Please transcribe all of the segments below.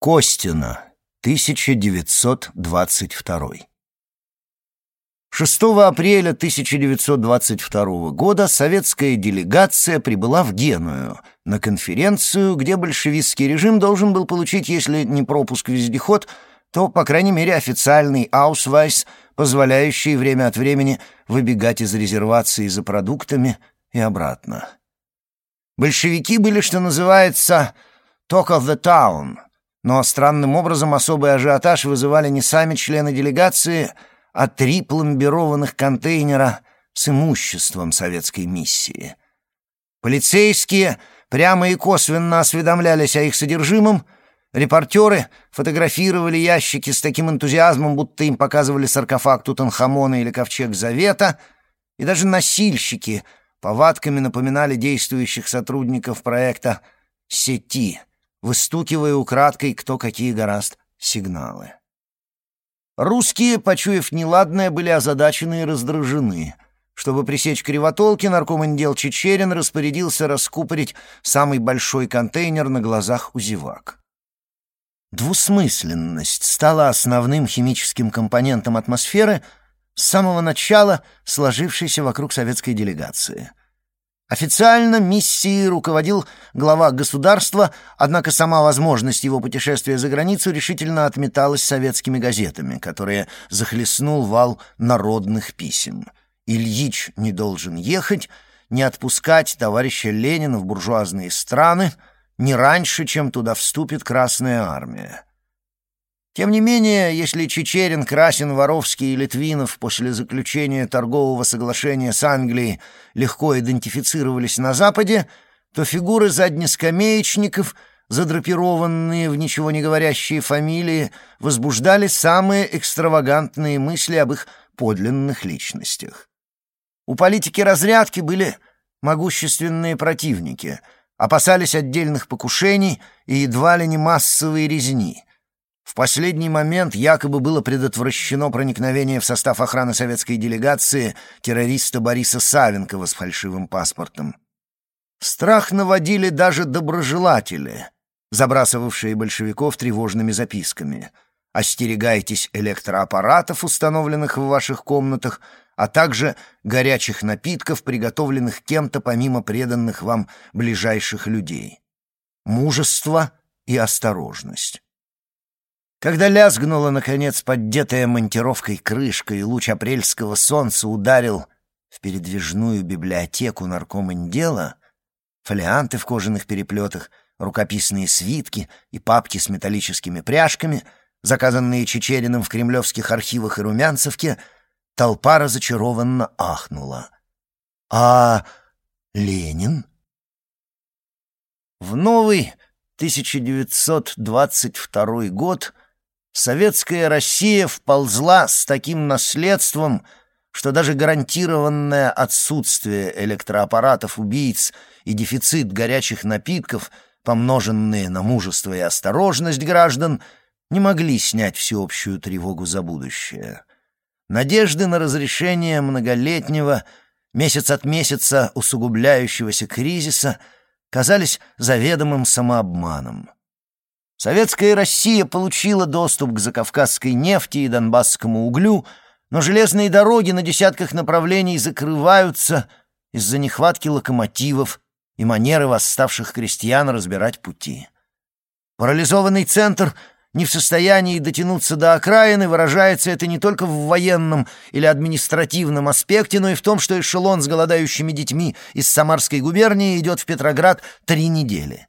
Костина, 1922. 6 апреля 1922 года советская делегация прибыла в Геную на конференцию, где большевистский режим должен был получить, если не пропуск вездеход, то, по крайней мере, официальный аусвайс, позволяющий время от времени выбегать из резервации за продуктами и обратно. Большевики были, что называется, «talk of the town», но странным образом особый ажиотаж вызывали не сами члены делегации, а три пломбированных контейнера с имуществом советской миссии. Полицейские прямо и косвенно осведомлялись о их содержимом, репортеры фотографировали ящики с таким энтузиазмом, будто им показывали саркофаг Тутанхамона или ковчег Завета, и даже носильщики повадками напоминали действующих сотрудников проекта «Сети», выстукивая украдкой кто какие гораст сигналы. Русские, почуяв неладное, были озадачены и раздражены. Чтобы пресечь кривотолки, наркомандел Чечерин распорядился раскупорить самый большой контейнер на глазах у зевак. Двусмысленность стала основным химическим компонентом атмосферы с самого начала сложившейся вокруг советской делегации — Официально миссией руководил глава государства, однако сама возможность его путешествия за границу решительно отметалась советскими газетами, которые захлестнул вал народных писем. Ильич не должен ехать, не отпускать товарища Ленина в буржуазные страны не раньше, чем туда вступит Красная Армия. Тем не менее, если Чечерин, Красин, Воровский и Литвинов после заключения торгового соглашения с Англией легко идентифицировались на Западе, то фигуры заднескамеечников, задрапированные в ничего не говорящие фамилии, возбуждали самые экстравагантные мысли об их подлинных личностях. У политики разрядки были могущественные противники, опасались отдельных покушений и едва ли не массовые резни — в последний момент якобы было предотвращено проникновение в состав охраны советской делегации террориста Бориса Савенкова с фальшивым паспортом. Страх наводили даже доброжелатели, забрасывавшие большевиков тревожными записками. «Остерегайтесь электроаппаратов, установленных в ваших комнатах», а также горячих напитков, приготовленных кем-то помимо преданных вам ближайших людей. Мужество и осторожность. Когда лязгнула, наконец, поддетая монтировкой крышка, и луч апрельского солнца ударил в передвижную библиотеку наркомандела, фолианты в кожаных переплетах, рукописные свитки и папки с металлическими пряжками, заказанные Чечериным в кремлевских архивах и Румянцевке, толпа разочарованно ахнула. «А Ленин?» В новый 1922 год Советская Россия вползла с таким наследством, что даже гарантированное отсутствие электроаппаратов-убийц и дефицит горячих напитков, помноженные на мужество и осторожность граждан, не могли снять всеобщую тревогу за будущее. Надежды на разрешение многолетнего, месяц от месяца усугубляющегося кризиса казались заведомым самообманом. Советская Россия получила доступ к закавказской нефти и донбасскому углю, но железные дороги на десятках направлений закрываются из-за нехватки локомотивов и манеры восставших крестьян разбирать пути. Парализованный центр не в состоянии дотянуться до окраины, выражается это не только в военном или административном аспекте, но и в том, что эшелон с голодающими детьми из Самарской губернии идет в Петроград три недели.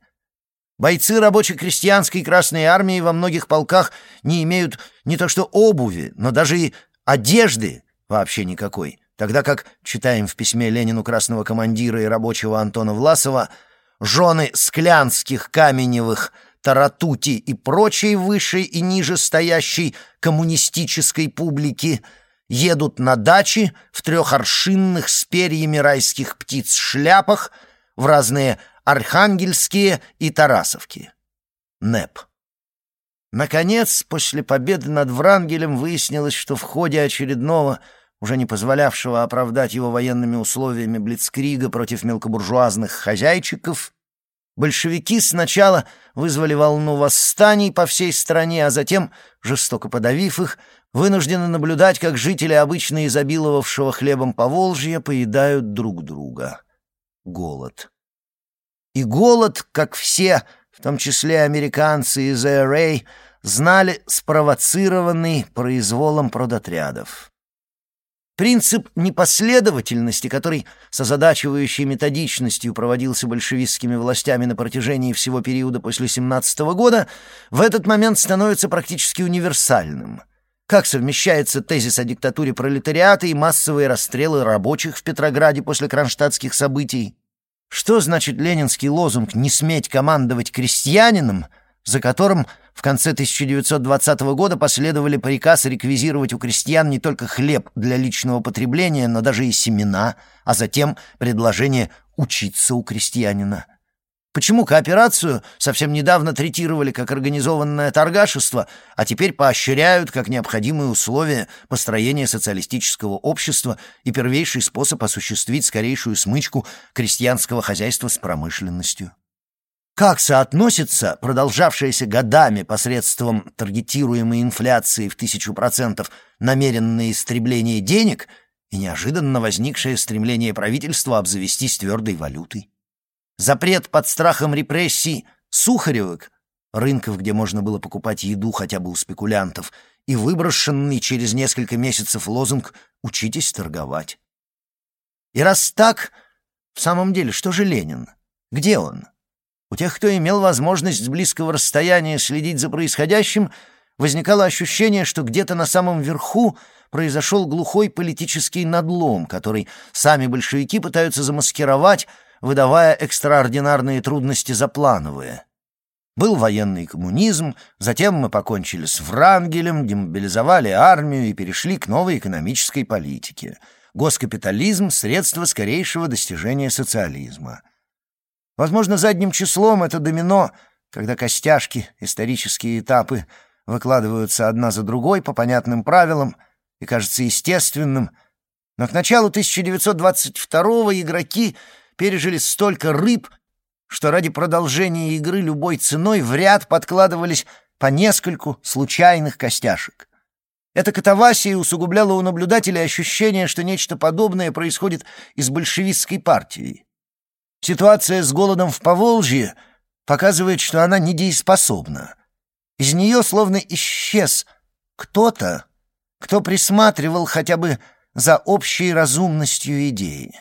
Бойцы рабоче-крестьянской Красной Армии во многих полках не имеют не то что обуви, но даже и одежды вообще никакой, тогда как, читаем в письме Ленину красного командира и рабочего Антона Власова, жены склянских, каменевых, таратути и прочей высшей и ниже стоящей коммунистической публики едут на дачи в трехоршинных с перьями райских птиц шляпах в разные Архангельские и Тарасовки. НЭП. Наконец, после победы над Врангелем выяснилось, что в ходе очередного, уже не позволявшего оправдать его военными условиями Блицкрига против мелкобуржуазных хозяйчиков, Большевики сначала вызвали волну восстаний по всей стране, а затем, жестоко подавив их, вынуждены наблюдать, как жители обычно изобиловавшего хлебом Поволжья поедают друг друга. Голод. И голод, как все, в том числе американцы из IRA, знали спровоцированный произволом продотрядов. Принцип непоследовательности, который с озадачивающей методичностью проводился большевистскими властями на протяжении всего периода после 17 года, в этот момент становится практически универсальным. Как совмещается тезис о диктатуре пролетариата и массовые расстрелы рабочих в Петрограде после кронштадтских событий? Что значит ленинский лозунг «не сметь командовать крестьянином», за которым в конце 1920 года последовали приказ реквизировать у крестьян не только хлеб для личного потребления, но даже и семена, а затем предложение учиться у крестьянина. Почему кооперацию совсем недавно третировали как организованное торгашество, а теперь поощряют как необходимые условия построения социалистического общества и первейший способ осуществить скорейшую смычку крестьянского хозяйства с промышленностью? Как соотносится продолжавшееся годами посредством таргетируемой инфляции в тысячу процентов намеренное истребление денег и неожиданно возникшее стремление правительства обзавестись твердой валютой? Запрет под страхом репрессий сухаревок, рынков, где можно было покупать еду хотя бы у спекулянтов, и выброшенный через несколько месяцев лозунг «Учитесь торговать». И раз так, в самом деле, что же Ленин? Где он? У тех, кто имел возможность с близкого расстояния следить за происходящим, возникало ощущение, что где-то на самом верху произошел глухой политический надлом, который сами большевики пытаются замаскировать, выдавая экстраординарные трудности за плановые. Был военный коммунизм, затем мы покончили с Врангелем, демобилизовали армию и перешли к новой экономической политике. Госкапитализм — средство скорейшего достижения социализма — Возможно, задним числом это домино, когда костяшки, исторические этапы выкладываются одна за другой по понятным правилам и кажется естественным. Но к началу 1922-го игроки пережили столько рыб, что ради продолжения игры любой ценой в ряд подкладывались по нескольку случайных костяшек. Эта катавасия усугубляла у наблюдателя ощущение, что нечто подобное происходит и с большевистской партией. Ситуация с голодом в Поволжье показывает, что она недееспособна. Из нее словно исчез кто-то, кто присматривал хотя бы за общей разумностью идеи.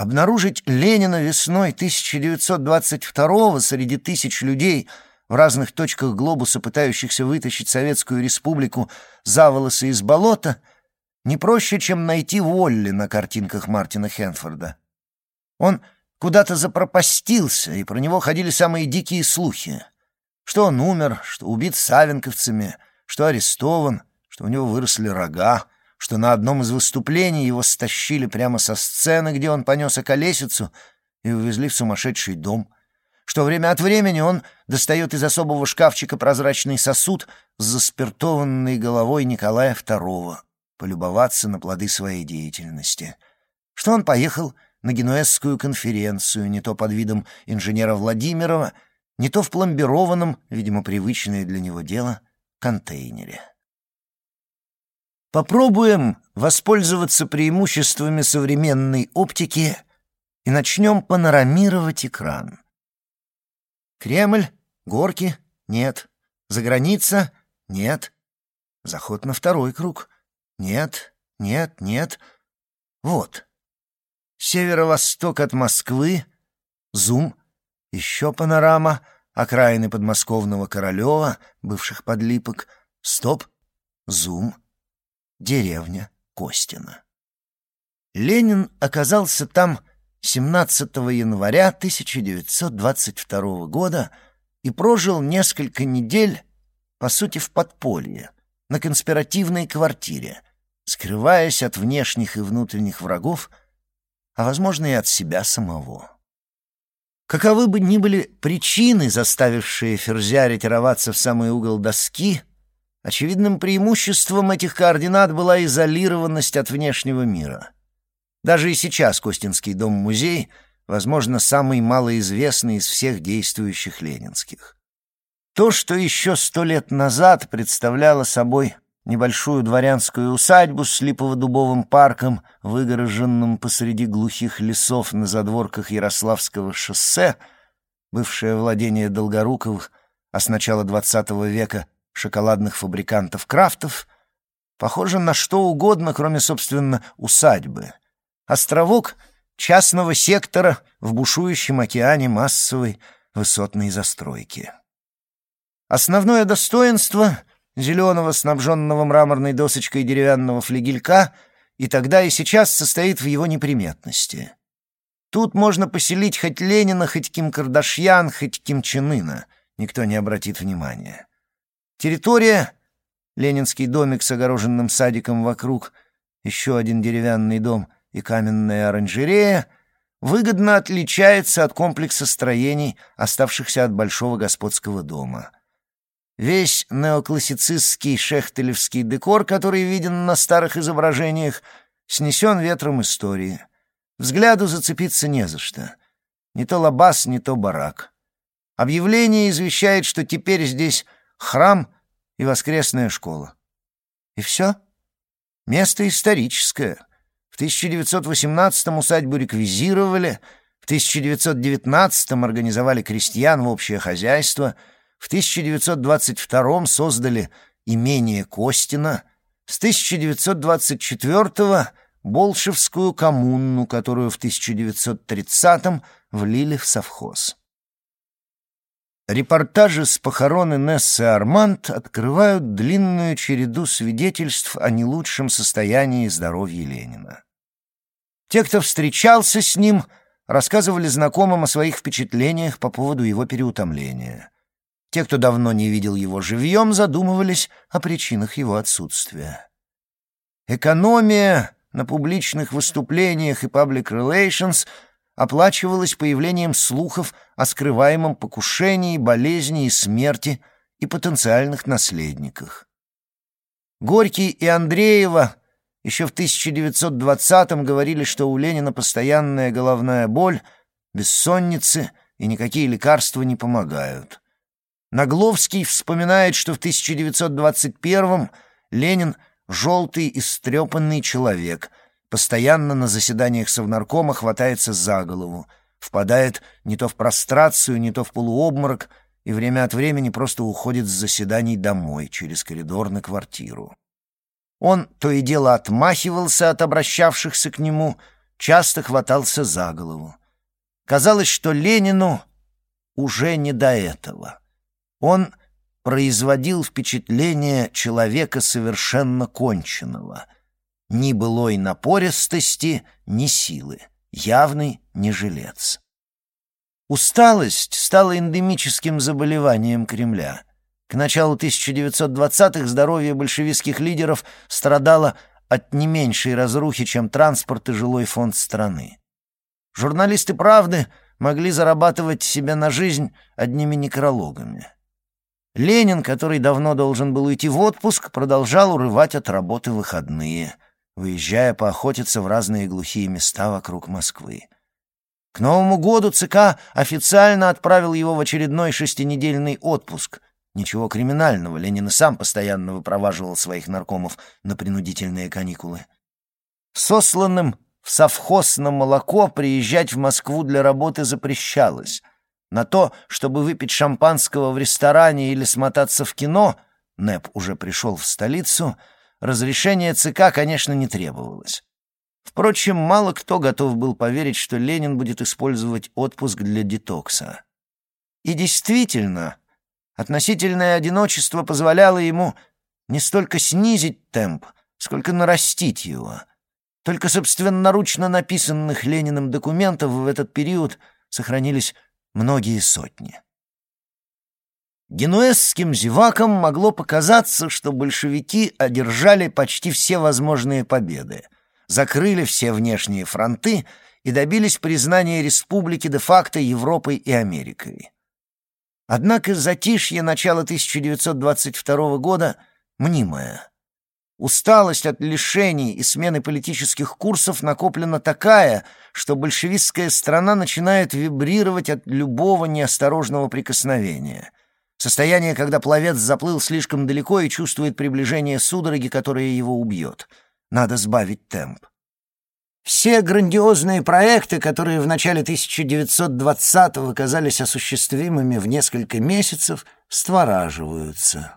Обнаружить Ленина весной 1922 среди тысяч людей в разных точках глобуса, пытающихся вытащить Советскую Республику за волосы из болота, не проще, чем найти Волли на картинках Мартина Хенфорда. Он куда-то запропастился, и про него ходили самые дикие слухи. Что он умер, что убит савенковцами, что арестован, что у него выросли рога, что на одном из выступлений его стащили прямо со сцены, где он понес околесицу, и увезли в сумасшедший дом, что время от времени он достает из особого шкафчика прозрачный сосуд с заспиртованной головой Николая II, полюбоваться на плоды своей деятельности, что он поехал на Генуэзскую конференцию, не то под видом инженера Владимирова, не то в пломбированном, видимо, привычное для него дело, контейнере. Попробуем воспользоваться преимуществами современной оптики и начнем панорамировать экран. Кремль, горки — нет. Заграница — нет. Заход на второй круг — нет, нет, нет. Вот — Северо-восток от Москвы, Зум, еще панорама, окраины подмосковного Королева, бывших подлипок, стоп, Зум, деревня Костина. Ленин оказался там 17 января 1922 года и прожил несколько недель, по сути, в подполье, на конспиративной квартире, скрываясь от внешних и внутренних врагов а, возможно, и от себя самого. Каковы бы ни были причины, заставившие Ферзя ретироваться в самый угол доски, очевидным преимуществом этих координат была изолированность от внешнего мира. Даже и сейчас Костинский дом-музей возможно, самый малоизвестный из всех действующих ленинских. То, что еще сто лет назад представляло собой небольшую дворянскую усадьбу с липово-дубовым парком, выгороженным посреди глухих лесов на задворках Ярославского шоссе, бывшее владение Долгоруковых, а с начала XX века шоколадных фабрикантов Крафтов, похоже на что угодно, кроме, собственно, усадьбы. Островок частного сектора в бушующем океане массовой высотной застройки. Основное достоинство зеленого, снабженного мраморной досочкой деревянного флигелька, и тогда и сейчас состоит в его неприметности. Тут можно поселить хоть Ленина, хоть Ким Кардашьян, хоть Ким Чен Ына. Никто не обратит внимания. Территория — ленинский домик с огороженным садиком вокруг, еще один деревянный дом и каменная оранжерея — выгодно отличается от комплекса строений, оставшихся от большого господского дома — Весь неоклассицистский шехтелевский декор, который виден на старых изображениях, снесен ветром истории. Взгляду зацепиться не за что. Не то лабаз, не то барак. Объявление извещает, что теперь здесь храм и воскресная школа. И все. Место историческое. В 1918-м усадьбу реквизировали, в 1919-м организовали крестьян в общее хозяйство — в 1922 создали имение Костина, с 1924 Болшевскую коммуну, которую в 1930 влили в совхоз. Репортажи с похорон Инессы Арманд открывают длинную череду свидетельств о не лучшем состоянии здоровья Ленина. Те, кто встречался с ним, рассказывали знакомым о своих впечатлениях по поводу его переутомления. Те, кто давно не видел его живьем, задумывались о причинах его отсутствия. Экономия на публичных выступлениях и public relations оплачивалась появлением слухов о скрываемом покушении, болезни и смерти и потенциальных наследниках. Горький и Андреева еще в 1920-м говорили, что у Ленина постоянная головная боль, бессонницы и никакие лекарства не помогают. Нагловский вспоминает, что в 1921-м Ленин — желтый, истрепанный человек, постоянно на заседаниях Совнаркома хватается за голову, впадает не то в прострацию, не то в полуобморок и время от времени просто уходит с заседаний домой через коридор на квартиру. Он то и дело отмахивался от обращавшихся к нему, часто хватался за голову. Казалось, что Ленину уже не до этого. Он производил впечатление человека совершенно конченного. Ни былой напористости, ни силы. Явный не жилец. Усталость стала эндемическим заболеванием Кремля. К началу 1920-х здоровье большевистских лидеров страдало от не меньшей разрухи, чем транспорт и жилой фонд страны. Журналисты «Правды» могли зарабатывать себе на жизнь одними некрологами. Ленин, который давно должен был уйти в отпуск, продолжал урывать от работы выходные, выезжая поохотиться в разные глухие места вокруг Москвы. К Новому году ЦК официально отправил его в очередной шестинедельный отпуск. Ничего криминального, Ленин и сам постоянно выпроваживал своих наркомов на принудительные каникулы. Сосланным в совхоз на молоко приезжать в Москву для работы запрещалось. На то, чтобы выпить шампанского в ресторане или смотаться в кино, Нэп уже пришел в столицу, разрешение ЦК, конечно, не требовалось. Впрочем, мало кто готов был поверить, что Ленин будет использовать отпуск для детокса. И действительно, относительное одиночество позволяло ему не столько снизить темп, сколько нарастить его. Только собственноручно написанных Лениным документов в этот период сохранились многие сотни. Генуэзским зевакам могло показаться, что большевики одержали почти все возможные победы, закрыли все внешние фронты и добились признания республики де-факто Европой и Америкой. Однако затишье начала 1922 года мнимое. Усталость от лишений и смены политических курсов накоплена такая, что большевистская страна начинает вибрировать от любого неосторожного прикосновения. Состояние, когда пловец заплыл слишком далеко и чувствует приближение судороги, которая его убьет. Надо сбавить темп. Все грандиозные проекты, которые в начале 1920-го казались осуществимыми в несколько месяцев, створаживаются.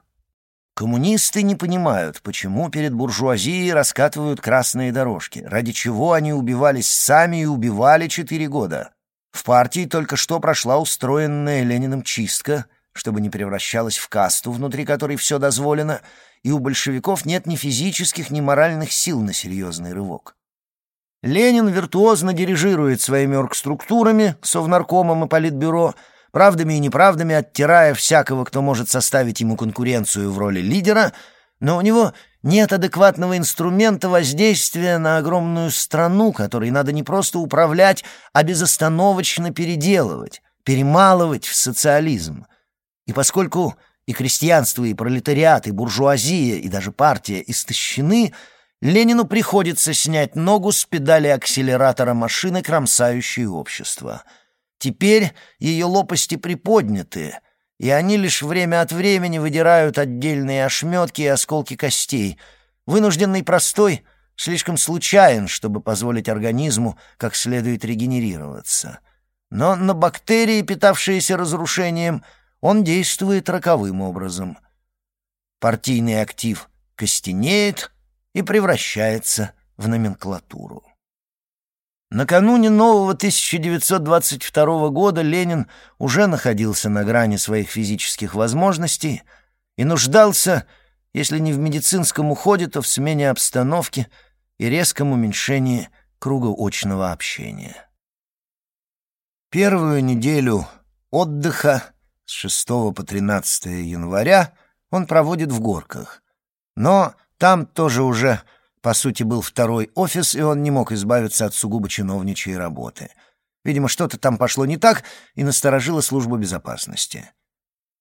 Коммунисты не понимают, почему перед буржуазией раскатывают красные дорожки, ради чего они убивались сами и убивали четыре года. В партии только что прошла устроенная Лениным чистка, чтобы не превращалась в касту, внутри которой все дозволено, и у большевиков нет ни физических, ни моральных сил на серьезный рывок. Ленин виртуозно дирижирует своими оргструктурами, совнаркомом и политбюро — правдами и неправдами оттирая всякого, кто может составить ему конкуренцию в роли лидера, но у него нет адекватного инструмента воздействия на огромную страну, которой надо не просто управлять, а безостановочно переделывать, перемалывать в социализм. И поскольку и крестьянство, и пролетариат, и буржуазия, и даже партия истощены, Ленину приходится снять ногу с педали акселератора машины, кромсающей общество — Теперь ее лопасти приподняты, и они лишь время от времени выдирают отдельные ошметки и осколки костей. Вынужденный простой слишком случайен, чтобы позволить организму как следует регенерироваться. Но на бактерии, питавшиеся разрушением, он действует роковым образом. Партийный актив костенеет и превращается в номенклатуру. Накануне нового 1922 года Ленин уже находился на грани своих физических возможностей и нуждался, если не в медицинском уходе, то в смене обстановки и резком уменьшении круга очного общения. Первую неделю отдыха с 6 по 13 января он проводит в Горках, но там тоже уже по сути, был второй офис, и он не мог избавиться от сугубо чиновничьей работы. Видимо, что-то там пошло не так, и насторожила служба безопасности.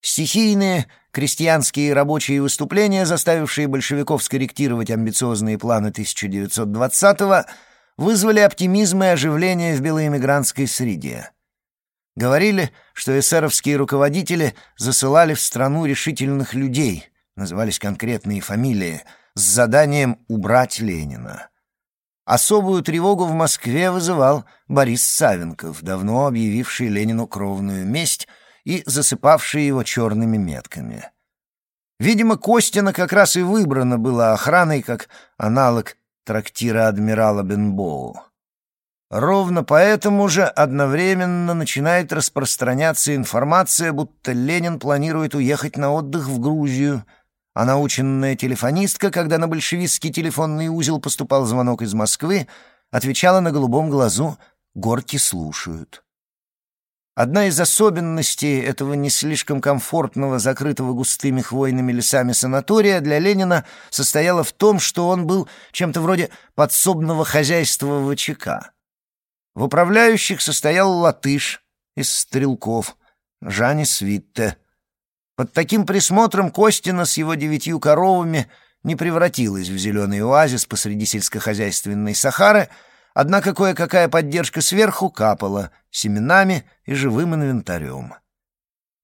Стихийные, крестьянские рабочие выступления, заставившие большевиков скорректировать амбициозные планы 1920-го, вызвали оптимизм и оживление в белоэмигрантской среде. Говорили, что эсеровские руководители засылали в страну решительных людей, назывались конкретные фамилии — с заданием убрать Ленина. Особую тревогу в Москве вызывал Борис Савенков, давно объявивший Ленину кровную месть и засыпавший его черными метками. Видимо, Костина как раз и выбрана была охраной как аналог трактира адмирала Бенбоу. Ровно поэтому же одновременно начинает распространяться информация, будто Ленин планирует уехать на отдых в Грузию — а наученная телефонистка, когда на большевистский телефонный узел поступал звонок из Москвы, отвечала на голубом глазу «Горки слушают». Одна из особенностей этого не слишком комфортного, закрытого густыми хвойными лесами санатория для Ленина состояла в том, что он был чем-то вроде подсобного хозяйства ВЧК. В управляющих состоял латыш из стрелков, Жанис Витте, под таким присмотром Костина с его девятью коровами не превратилась в зеленый оазис посреди сельскохозяйственной Сахары, однако кое-какая поддержка сверху капала семенами и живым инвентарем.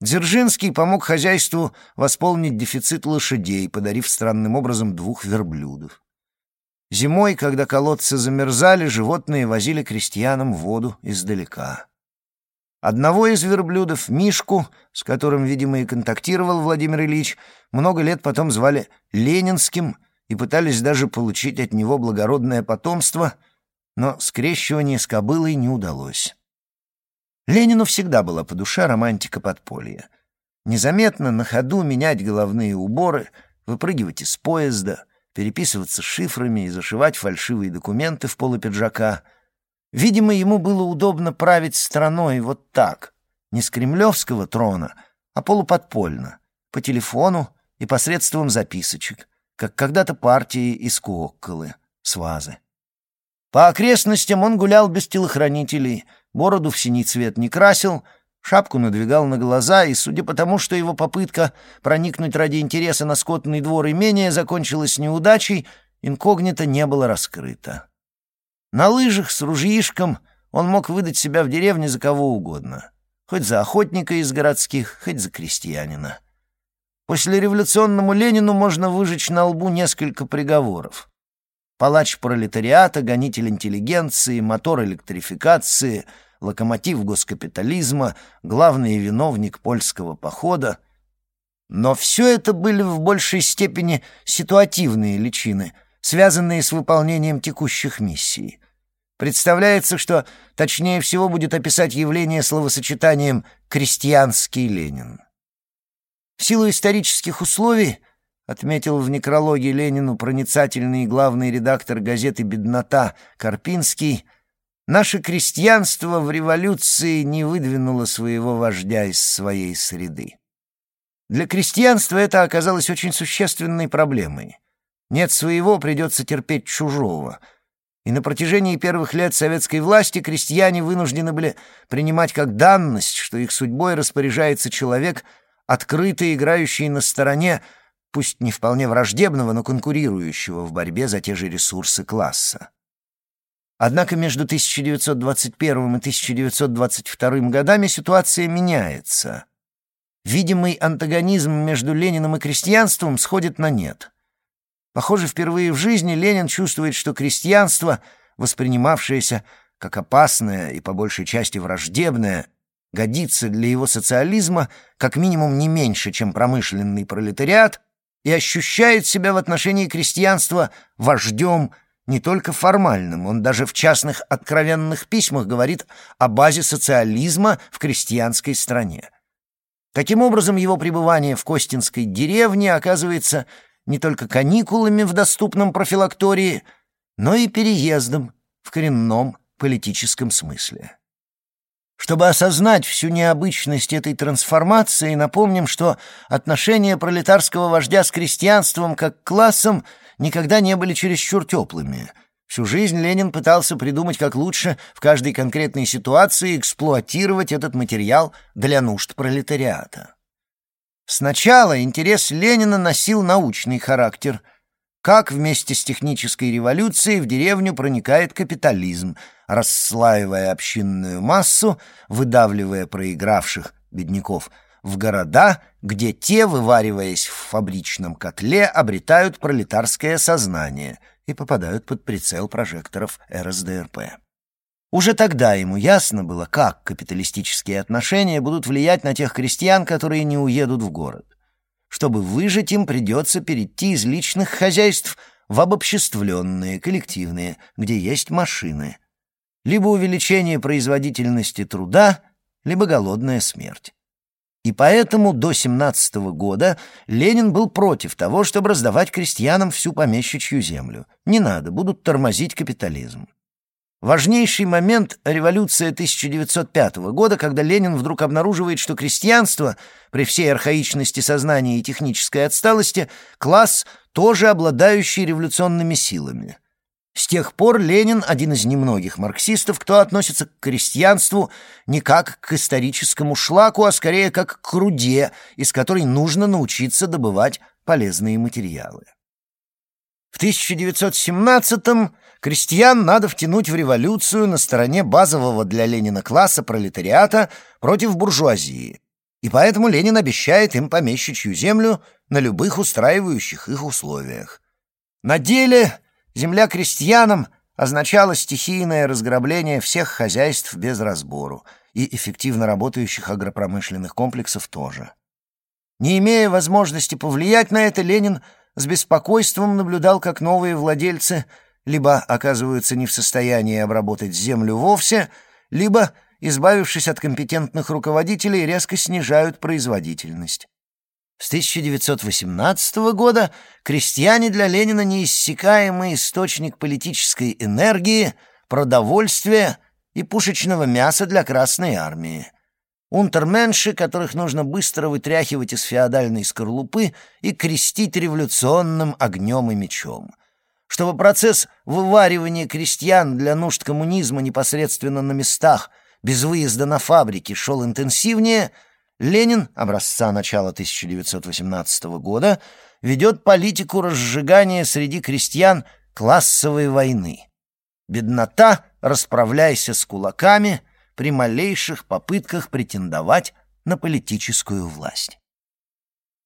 Дзержинский помог хозяйству восполнить дефицит лошадей, подарив странным образом двух верблюдов. Зимой, когда колодцы замерзали, животные возили крестьянам воду издалека. Одного из верблюдов, Мишку, с которым, видимо, и контактировал Владимир Ильич, много лет потом звали Ленинским и пытались даже получить от него благородное потомство, но скрещивание с кобылой не удалось. Ленину всегда была по душе романтика подполья. Незаметно на ходу менять головные уборы, выпрыгивать из поезда, переписываться шифрами и зашивать фальшивые документы в полы пиджака — Видимо, ему было удобно править страной вот так, не с кремлевского трона, а полуподпольно, по телефону и посредством записочек, как когда-то партии из Куокколы, с вазы. По окрестностям он гулял без телохранителей, бороду в синий цвет не красил, Шапку надвигал на глаза, и, судя по тому, что его попытка проникнуть ради интереса на скотный двор имения закончилась неудачей, инкогнито не было раскрыто. На лыжах с ружьишком он мог выдать себя в деревне за кого угодно. Хоть за охотника из городских, хоть за крестьянина. После революционному Ленину можно выжечь на лбу несколько приговоров. Палач пролетариата, гонитель интеллигенции, мотор электрификации, локомотив госкапитализма, главный виновник польского похода. Но все это были в большей степени ситуативные личины, связанные с выполнением текущих миссий. Представляется, что точнее всего будет описать явление словосочетанием «крестьянский Ленин». В силу исторических условий, отметил в некрологе Ленину проницательный главный редактор газеты «Беднота» Карпинский, наше крестьянство в революции не выдвинуло своего вождя из своей среды. Для крестьянства это оказалось очень существенной проблемой. Нет своего, придется терпеть чужого — и на протяжении первых лет советской власти крестьяне вынуждены были принимать как данность, что их судьбой распоряжается человек, открыто играющий на стороне, пусть не вполне враждебного, но конкурирующего в борьбе за те же ресурсы класса. Однако между 1921 и 1922 годами ситуация меняется. Видимый антагонизм между Лениным и крестьянством сходит на нет. Похоже, впервые в жизни Ленин чувствует, что крестьянство, воспринимавшееся как опасное и по большей части враждебное, годится для его социализма как минимум не меньше, чем промышленный пролетариат, и ощущает себя в отношении крестьянства вождем не только формальным, он даже в частных откровенных письмах говорит о базе социализма в крестьянской стране. Таким образом, его пребывание в Костинской деревне оказывается не только каникулами в доступном профилактории, но и переездом в коренном политическом смысле. Чтобы осознать всю необычность этой трансформации, напомним, что отношения пролетарского вождя с крестьянством как классом никогда не были чересчур теплыми. Всю жизнь Ленин пытался придумать, как лучше в каждой конкретной ситуации эксплуатировать этот материал для нужд пролетариата. Сначала интерес Ленина носил научный характер — как вместе с технической революцией в деревню проникает капитализм, расслаивая общинную массу, выдавливая проигравших бедняков в города, где те, вывариваясь в фабричном котле, обретают пролетарское сознание и попадают под прицел прожекторов РСДРП. Уже тогда ему ясно было, как капиталистические отношения будут влиять на тех крестьян, которые не уедут в город. Чтобы выжить, им придется перейти из личных хозяйств в обобществленные, коллективные, где есть машины. Либо увеличение производительности труда, либо голодная смерть. И поэтому до 17 -го года Ленин был против того, чтобы раздавать крестьянам всю помещичью землю. Не надо, будут тормозить капитализм. Важнейший момент — революция 1905 года, когда Ленин вдруг обнаруживает, что крестьянство, при всей архаичности сознания и технической отсталости, класс, тоже обладающий революционными силами. С тех пор Ленин — один из немногих марксистов, кто относится к крестьянству не как к историческому шлаку, а скорее как к руде, из которой нужно научиться добывать полезные материалы. В 1917-м крестьян надо втянуть в революцию на стороне базового для Ленина класса пролетариата против буржуазии. И поэтому Ленин обещает им помещичью землю на любых устраивающих их условиях. На деле земля крестьянам означала стихийное разграбление всех хозяйств без разбору и эффективно работающих агропромышленных комплексов тоже. Не имея возможности повлиять на это, Ленин с беспокойством наблюдал, как новые владельцы либо оказываются не в состоянии обработать землю вовсе, либо, избавившись от компетентных руководителей, резко снижают производительность. С 1918 года крестьяне для Ленина неиссякаемый источник политической энергии, продовольствия и пушечного мяса для Красной Армии унтерменши, которых нужно быстро вытряхивать из феодальной скорлупы и крестить революционным огнем и мечом. Чтобы процесс вываривания крестьян для нужд коммунизма непосредственно на местах без выезда на фабрики шел интенсивнее, Ленин, образца начала 1918 года, ведет политику разжигания среди крестьян классовой войны. Беднота, расправляйся с кулаками при малейших попытках претендовать на политическую власть.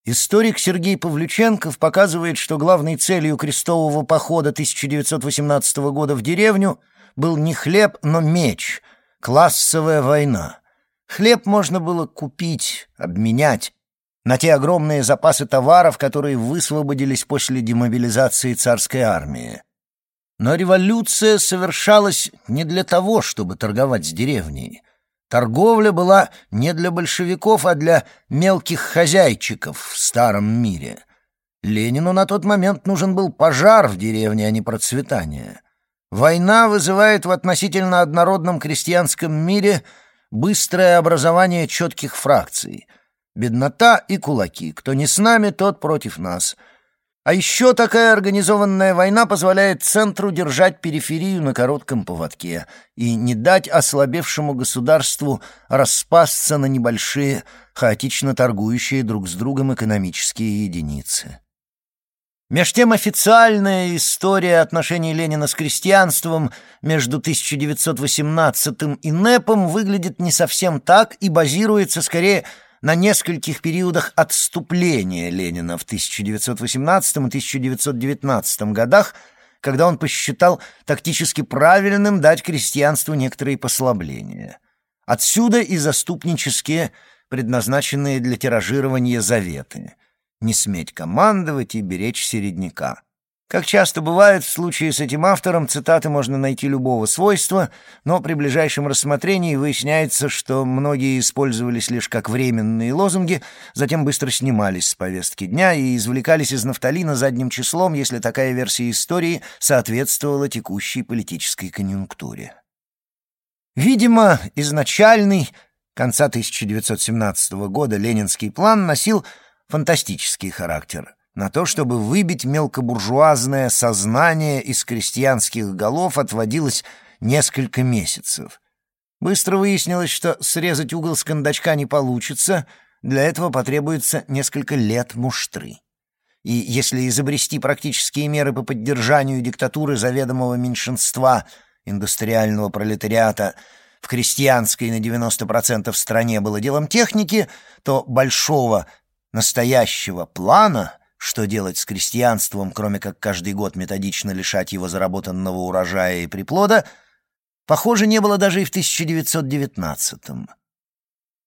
Историк Сергей Павлюченков показывает, что главной целью крестового похода 1918 года в деревню был не хлеб, но меч, классовая война. Хлеб можно было купить, обменять на те огромные запасы товаров, которые высвободились после демобилизации царской армии. Но революция совершалась не для того, чтобы торговать с деревней. Торговля была не для большевиков, а для мелких хозяйчиков в старом мире. Ленину на тот момент нужен был пожар в деревне, а не процветание. Война вызывает в относительно однородном крестьянском мире быстрое образование четких фракций. Беднота и кулаки. Кто не с нами, тот против нас — а еще такая организованная война позволяет центру держать периферию на коротком поводке и не дать ослабевшему государству распасться на небольшие, хаотично торгующие друг с другом экономические единицы. Меж тем официальная история отношений Ленина с крестьянством между 1918 и НЭПом выглядит не совсем так и базируется скорее на нескольких периодах отступления Ленина в 1918 и 1919 годах, когда он посчитал тактически правильным дать крестьянству некоторые послабления. Отсюда и заступнические, предназначенные для тиражирования заветы «не сметь командовать и беречь середняка». Как часто бывает в случае с этим автором, цитаты можно найти любого свойства, но при ближайшем рассмотрении выясняется, что многие использовались лишь как временные лозунги, затем быстро снимались с повестки дня и извлекались из нафталина задним числом, если такая версия истории соответствовала текущей политической конъюнктуре. Видимо, изначальный, конца 1917 года, ленинский план носил фантастический характер — на то, чтобы выбить мелкобуржуазное сознание из крестьянских голов, отводилось несколько месяцев. Быстро выяснилось, что срезать угол с кондачка не получится, для этого потребуется несколько лет муштры. И если изобрести практические меры по поддержанию диктатуры заведомого меньшинства индустриального пролетариата в крестьянской на 90% стране было делом техники, то большого настоящего плана — что делать с крестьянством, кроме как каждый год методично лишать его заработанного урожая и приплода, похоже, не было даже и в 1919-м.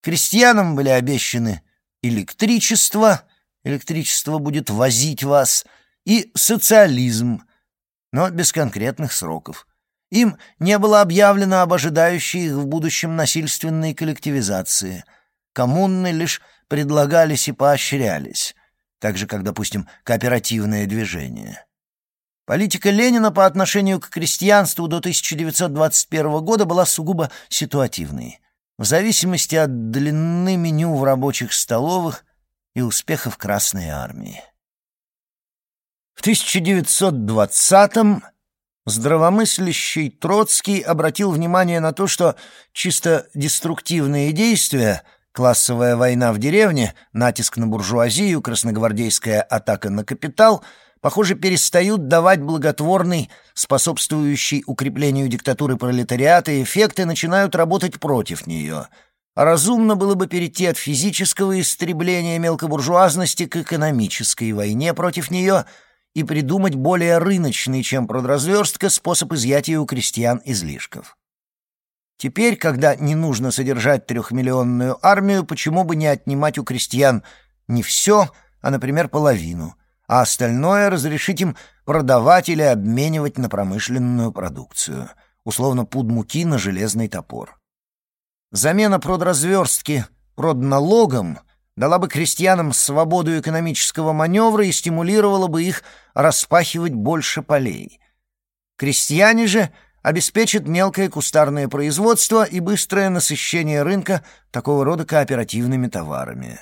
Крестьянам были обещаны электричество, электричество будет возить вас, и социализм, но без конкретных сроков. Им не было объявлено об ожидающей их в будущем насильственной коллективизации. Коммуны лишь предлагались и поощрялись так же, как, допустим, кооперативное движение. Политика Ленина по отношению к крестьянству до 1921 года была сугубо ситуативной, в зависимости от длины меню в рабочих столовых и успехов Красной Армии. В 1920-м здравомыслящий Троцкий обратил внимание на то, что чисто деструктивные действия — Классовая война в деревне, натиск на буржуазию, красногвардейская атака на капитал, похоже, перестают давать благотворный, способствующий укреплению диктатуры пролетариата эффект и начинают работать против нее. Разумно было бы перейти от физического истребления мелкобуржуазности к экономической войне против нее и придумать более рыночный, чем продразверстка, способ изъятия у крестьян излишков. Теперь, когда не нужно содержать трехмиллионную армию, почему бы не отнимать у крестьян не все, а, например, половину, а остальное разрешить им продавать или обменивать на промышленную продукцию, условно пуд муки на железный топор. Замена продразверстки продналогом дала бы крестьянам свободу экономического маневра и стимулировала бы их распахивать больше полей. Крестьяне же — обеспечит мелкое кустарное производство и быстрое насыщение рынка такого рода кооперативными товарами.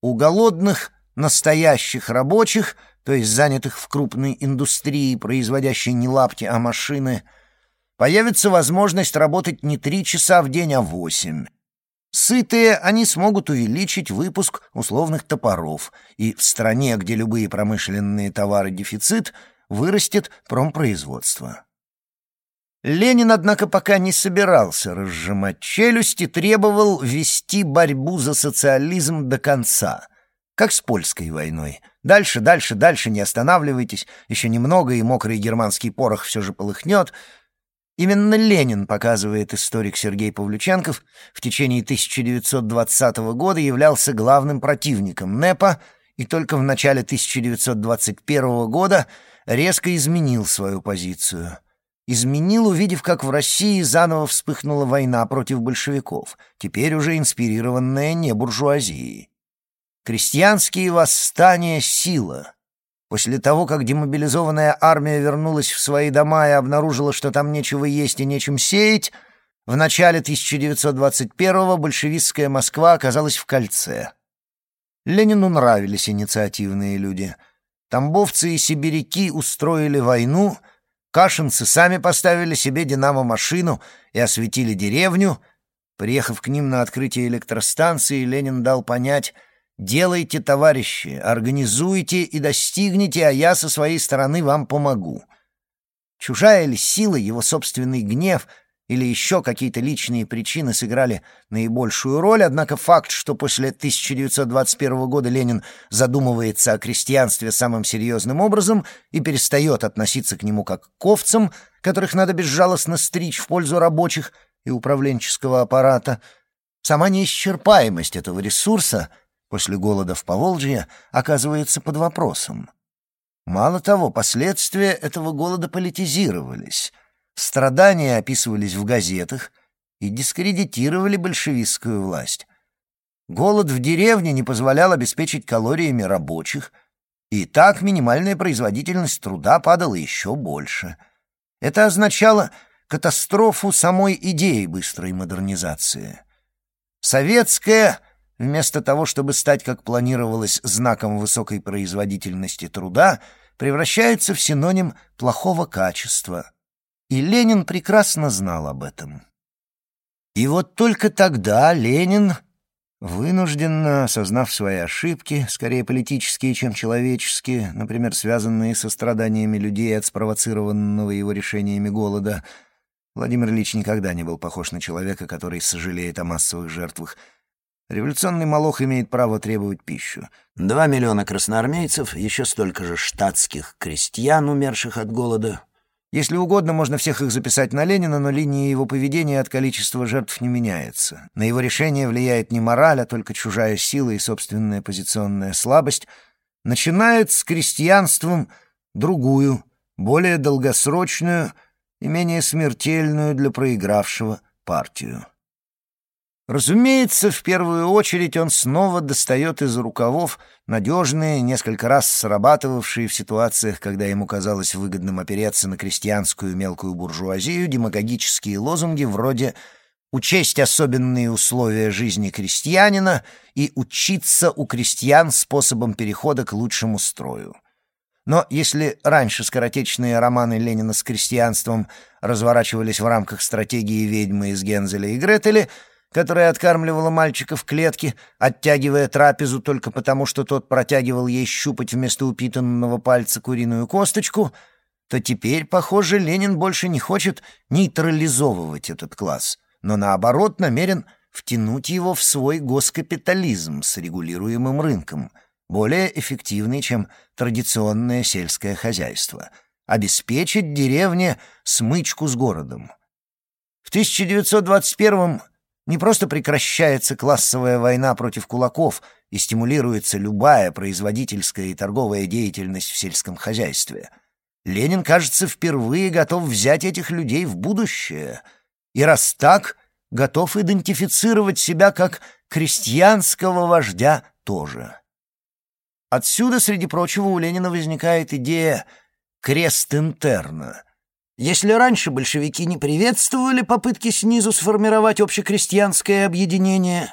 У голодных, настоящих рабочих, то есть занятых в крупной индустрии, производящей не лапти, а машины, Появится возможность работать не три часа в день, а восемь. Сытые, они смогут увеличить выпуск условных топоров, и в стране, где любые промышленные товары дефицит, вырастет промпроизводство. Ленин, однако, пока не собирался разжимать челюсти, требовал вести борьбу за социализм до конца, как с польской войной. Дальше, дальше, дальше не останавливайтесь, еще немного, и мокрый германский порох все же полыхнет. Именно Ленин, показывает историк Сергей Павлюченков, в течение 1920 года являлся главным противником НЭПа и только в начале 1921 года резко изменил свою позицию — изменил, увидев, как в России заново вспыхнула война против большевиков, теперь уже инспирированная не буржуазией. Крестьянские восстания — сила. После того, как демобилизованная армия вернулась в свои дома и обнаружила, что там нечего есть и нечем сеять, в начале 1921-го большевистская Москва оказалась в кольце. Ленину нравились инициативные люди. Тамбовцы и сибиряки устроили войну — Кашинцы сами поставили себе динамо-машину и осветили деревню. Приехав к ним на открытие электростанции, Ленин дал понять «Делайте, товарищи, организуйте и достигните, а я со своей стороны вам помогу». Чужая ли сила, его собственный гнев — или еще какие-то личные причины сыграли наибольшую роль, однако факт, что после 1921 года Ленин задумывается о крестьянстве самым серьезным образом и перестает относиться к нему как к овцам, которых надо безжалостно стричь в пользу рабочих и управленческого аппарата, сама неисчерпаемость этого ресурса после голода в Поволжье оказывается под вопросом. Мало того, последствия этого голода политизировались — Страдания описывались в газетах и дискредитировали большевистскую власть. Голод в деревне не позволял обеспечить калориями рабочих, и так минимальная производительность труда падала еще больше. Это означало катастрофу самой идеи быстрой модернизации. Советская, вместо того, чтобы стать, как планировалось, знаком высокой производительности труда, превращается в синоним плохого качества, и Ленин прекрасно знал об этом. И вот только тогда Ленин, вынужденно, осознав свои ошибки, скорее политические, чем человеческие, например, связанные со страданиями людей от спровоцированного его решениями голода, Владимир Ильич никогда не был похож на человека, который сожалеет о массовых жертвах. Революционный молох имеет право требовать пищу. Два миллиона красноармейцев, еще столько же штатских крестьян, умерших от голода, если угодно, можно всех их записать на Ленина, но линия его поведения от количества жертв не меняется. На его решение влияет не мораль, а только чужая сила и собственная позиционная слабость. Начинает с крестьянством другую, более долгосрочную и менее смертельную для проигравшего партию. Разумеется, в первую очередь он снова достает из рукавов надежные, несколько раз срабатывавшие в ситуациях, когда ему казалось выгодным опереться на крестьянскую мелкую буржуазию, демагогические лозунги вроде «учесть особенные условия жизни крестьянина» и «учиться у крестьян способом перехода к лучшему строю». Но если раньше скоротечные романы Ленина с крестьянством разворачивались в рамках стратегии ведьмы из Гензеля и Гретеля, которая откармливала мальчика в клетке, оттягивая трапезу только потому, что тот протягивал ей щупать вместо упитанного пальца куриную косточку, то теперь, похоже, Ленин больше не хочет нейтрализовывать этот класс, но наоборот намерен втянуть его в свой госкапитализм с регулируемым рынком, более эффективный, чем традиционное сельское хозяйство, обеспечить деревне смычку с городом. В 1921 не просто прекращается классовая война против кулаков и стимулируется любая производительская и торговая деятельность в сельском хозяйстве. Ленин, кажется, впервые готов взять этих людей в будущее. И раз так, готов идентифицировать себя как крестьянского вождя тоже. Отсюда, среди прочего, у Ленина возникает идея «крест интерна», если раньше большевики не приветствовали попытки снизу сформировать общекрестьянское объединение,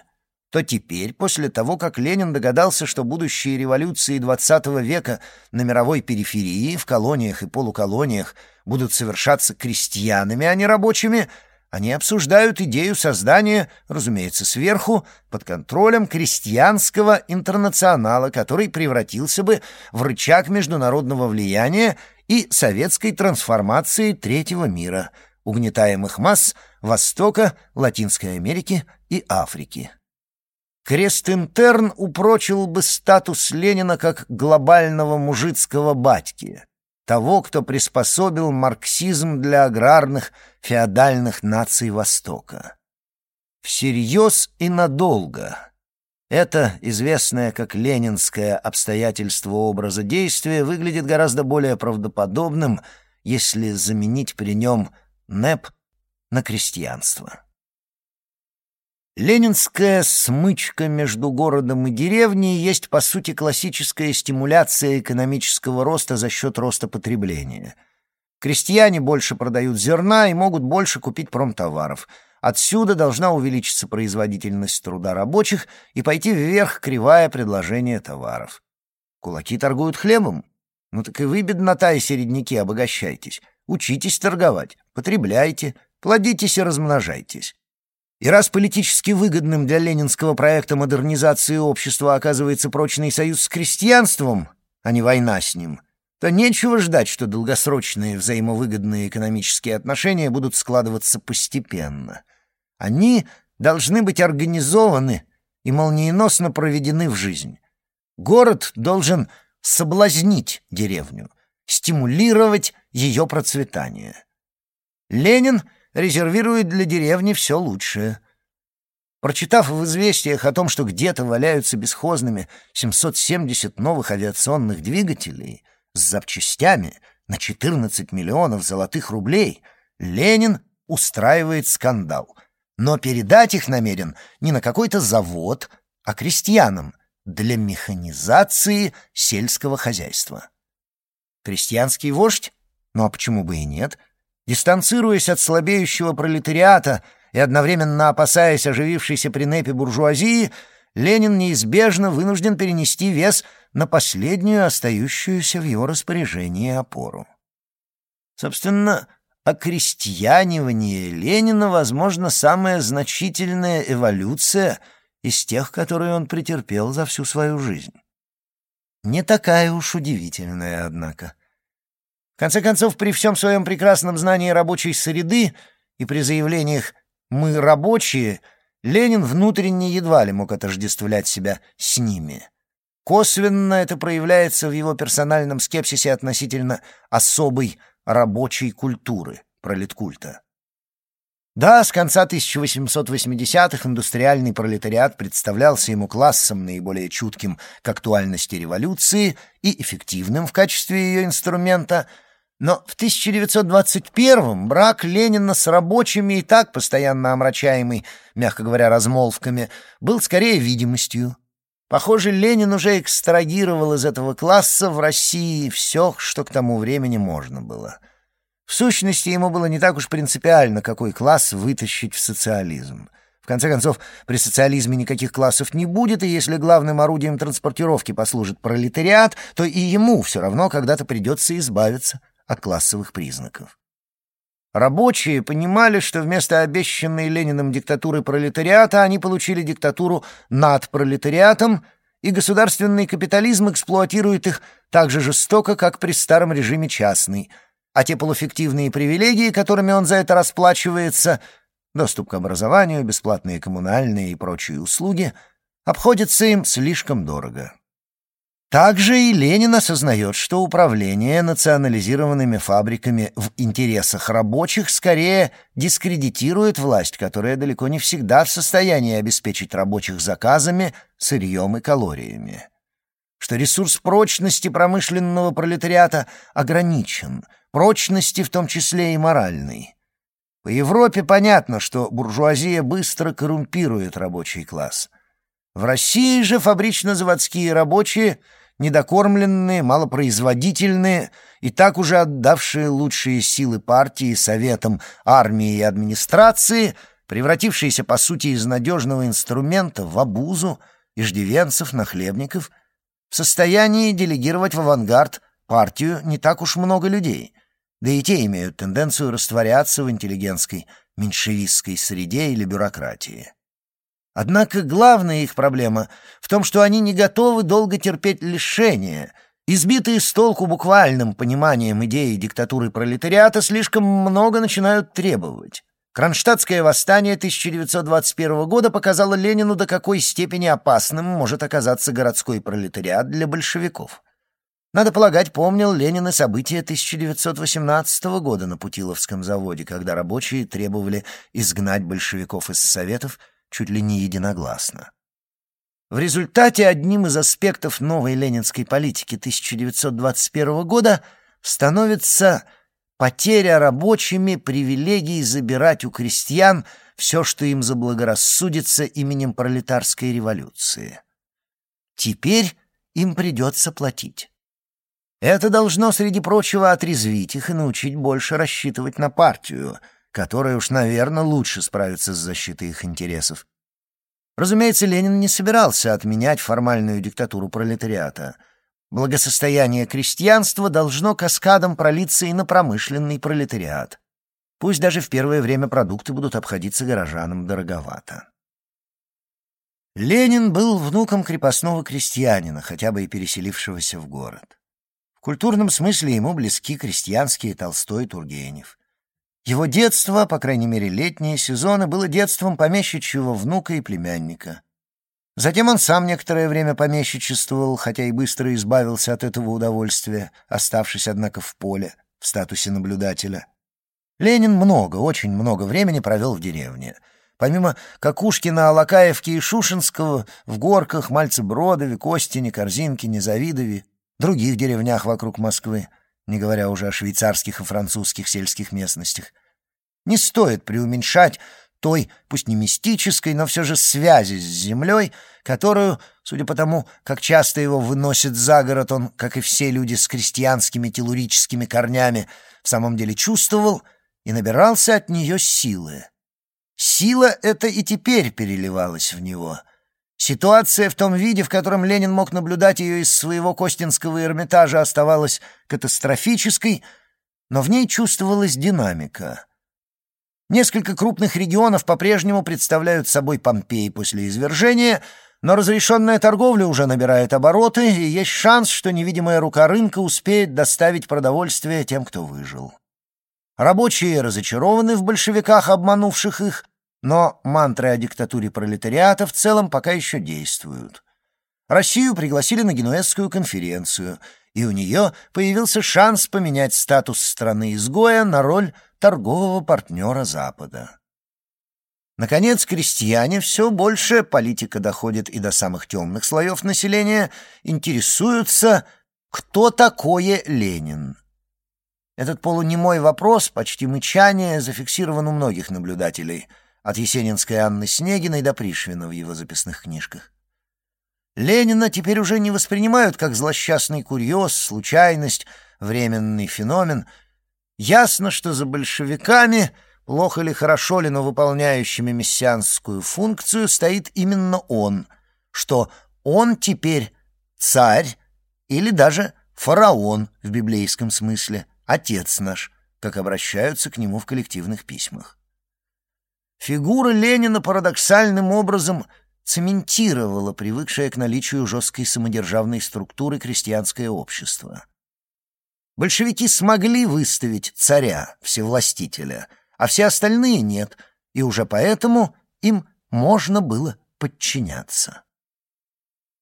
то теперь, после того, как Ленин догадался, что будущие революции XX века на мировой периферии, в колониях и полуколониях, будут совершаться крестьянами, а не рабочими, они обсуждают идею создания, разумеется, сверху, под контролем крестьянского интернационала, который превратился бы в рычаг международного влияния и советской трансформации третьего мира, угнетаемых масс Востока, Латинской Америки и Африки. Крест-интерн упрочил бы статус Ленина как глобального мужицкого батьки, того, кто приспособил марксизм для аграрных, феодальных наций Востока. Всерьез и надолго. Это, известное как ленинское обстоятельство образа действия, выглядит гораздо более правдоподобным, если заменить при нем НЭП на крестьянство. Ленинская смычка между городом и деревней есть, по сути, классическая стимуляция экономического роста за счет роста потребления. Крестьяне больше продают зерна и могут больше купить промтоваров. Отсюда должна увеличиться производительность труда рабочих и пойти вверх кривая предложения товаров. Кулаки торгуют хлебом? Ну так и вы, беднота и середняки, обогащайтесь. Учитесь торговать, потребляйте, плодитесь и размножайтесь. И раз политически выгодным для ленинского проекта модернизации общества оказывается прочный союз с крестьянством, а не война с ним, то нечего ждать, что долгосрочные взаимовыгодные экономические отношения будут складываться постепенно. Они должны быть организованы и молниеносно проведены в жизнь. Город должен соблазнить деревню, стимулировать ее процветание. Ленин — резервирует для деревни все лучшее. Прочитав в известиях о том, что где-то валяются бесхозными 770 новых авиационных двигателей с запчастями на 14 миллионов золотых рублей, Ленин устраивает скандал. Но передать их намерен не на какой-то завод, а крестьянам для механизации сельского хозяйства. Крестьянский вождь? Ну а почему бы и нет — Дистанцируясь от слабеющего пролетариата и одновременно опасаясь оживившейся при НЭПе буржуазии, Ленин неизбежно вынужден перенести вес на последнюю остающуюся в его распоряжении опору. Собственно, окрестьянивание Ленина, возможно, самая значительная эволюция из тех, которые он претерпел за всю свою жизнь. Не такая уж удивительная, однако конце концов, при всем своем прекрасном знании рабочей среды и при заявлениях «мы рабочие», Ленин внутренне едва ли мог отождествлять себя с ними. Косвенно это проявляется в его персональном скепсисе относительно особой рабочей культуры, пролеткульта. Да, с конца 1880-х индустриальный пролетариат представлялся ему классом наиболее чутким к актуальности революции и эффективным в качестве ее инструмента — но в 1921-м брак Ленина с рабочими и так постоянно омрачаемый, мягко говоря, размолвками, был скорее видимостью. Похоже, Ленин уже экстрагировал из этого класса в России все, что к тому времени можно было. В сущности, ему было не так уж принципиально, какой класс вытащить в социализм. В конце концов, при социализме никаких классов не будет, и если главным орудием транспортировки послужит пролетариат, то и ему все равно когда-то придется избавиться от классовых признаков. Рабочие понимали, что вместо обещанной Лениным диктатуры пролетариата они получили диктатуру над пролетариатом, и государственный капитализм эксплуатирует их так же жестоко, как при старом режиме частный, а те полуфиктивные привилегии, которыми он за это расплачивается, доступ к образованию, бесплатные коммунальные и прочие услуги, обходятся им слишком дорого. Также и Ленин осознает, что управление национализированными фабриками в интересах рабочих скорее дискредитирует власть, которая далеко не всегда в состоянии обеспечить рабочих заказами, сырьем и калориями. Что ресурс прочности промышленного пролетариата ограничен, прочности в том числе и моральной. По Европе понятно, что буржуазия быстро коррумпирует рабочий класс. В России же фабрично-заводские рабочие — недокормленные, малопроизводительные и так уже отдавшие лучшие силы партии, советам, армии и администрации, превратившийся, по сути, из надежного инструмента в обузу иждивенцев, нахлебников, в состоянии делегировать в авангард партию не так уж много людей, да и те имеют тенденцию растворяться в интеллигентской меньшевистской среде или бюрократии. Однако главная их проблема в том, что они не готовы долго терпеть лишения. Избитые с толку буквальным пониманием идеи диктатуры пролетариата слишком много начинают требовать. Кронштадтское восстание 1921 года показало Ленину, до какой степени опасным может оказаться городской пролетариат для большевиков. Надо полагать, помнил Ленин и события 1918 года на Путиловском заводе, когда рабочие требовали изгнать большевиков из Советов чуть ли не единогласно. В результате одним из аспектов новой ленинской политики 1921 года становится потеря рабочими привилегий забирать у крестьян все, что им заблагорассудится именем пролетарской революции. Теперь им придется платить. Это должно, среди прочего, отрезвить их и научить больше рассчитывать на партию, которая уж, наверное, лучше справится с защитой их интересов. Разумеется, Ленин не собирался отменять формальную диктатуру пролетариата. Благосостояние крестьянства должно каскадом пролиться и на промышленный пролетариат. Пусть даже в первое время продукты будут обходиться горожанам дороговато. Ленин был внуком крепостного крестьянина, хотя бы и переселившегося в город. В культурном смысле ему близки крестьянские Толстой и Тургенев. Его детство, по крайней мере летние сезоны, было детством помещичьего внука и племянника. Затем он сам некоторое время помещичествовал, хотя и быстро избавился от этого удовольствия, оставшись, однако, в поле, в статусе наблюдателя. Ленин много, очень много времени провел в деревне. Помимо Какушкина, Алакаевки и Шушинского, в Горках, Мальцебродове, Костине, Корзинке, Завидове других деревнях вокруг Москвы, не говоря уже о швейцарских и французских сельских местностях. Не стоит преуменьшать той, пусть не мистической, но все же связи с землей, которую, судя по тому, как часто его выносит за город, он, как и все люди с крестьянскими телурическими корнями, в самом деле чувствовал и набирался от нее силы. Сила эта и теперь переливалась в него — Ситуация в том виде, в котором Ленин мог наблюдать ее из своего Костинского Эрмитажа, оставалась катастрофической, но в ней чувствовалась динамика. Несколько крупных регионов по-прежнему представляют собой Помпеи после извержения, но разрешенная торговля уже набирает обороты, и есть шанс, что невидимая рука рынка успеет доставить продовольствие тем, кто выжил. Рабочие разочарованы в большевиках, обманувших их, но мантры о диктатуре пролетариата в целом пока еще действуют. Россию пригласили на Генуэзскую конференцию, и у нее появился шанс поменять статус страны-изгоя на роль торгового партнера Запада. Наконец, крестьяне все больше, политика доходит и до самых темных слоев населения, интересуются, кто такое Ленин. Этот полунемой вопрос, почти мычание, зафиксирован у многих наблюдателей — от Есенинской Анны Снегиной до Пришвина в его записных книжках. Ленина теперь уже не воспринимают как злосчастный курьез, случайность, временный феномен. Ясно, что за большевиками, плохо ли, хорошо ли, но выполняющими мессианскую функцию, стоит именно он, что он теперь царь или даже фараон в библейском смысле, отец наш, как обращаются к нему в коллективных письмах. Фигура Ленина парадоксальным образом цементировала привыкшее к наличию жесткой самодержавной структуры крестьянское общество. Большевики смогли выставить царя, всевластителя, а все остальные нет, и уже поэтому им можно было подчиняться.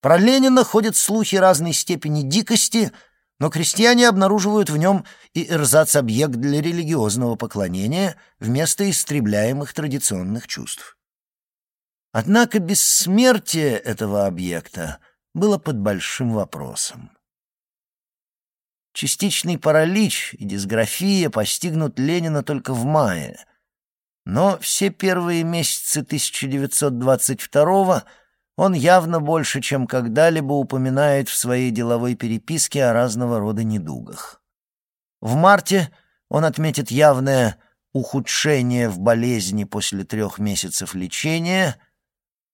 Про Ленина ходят слухи разной степени дикости — но крестьяне обнаруживают в нем и эрзац-объект для религиозного поклонения вместо истребляемых традиционных чувств. Однако бессмертие этого объекта было под большим вопросом. Частичный паралич и дисграфия постигнут Ленина только в мае, но все первые месяцы 1922 года он явно больше, чем когда-либо упоминает в своей деловой переписке о разного рода недугах. В марте он отметит явное ухудшение в болезни после трех месяцев лечения.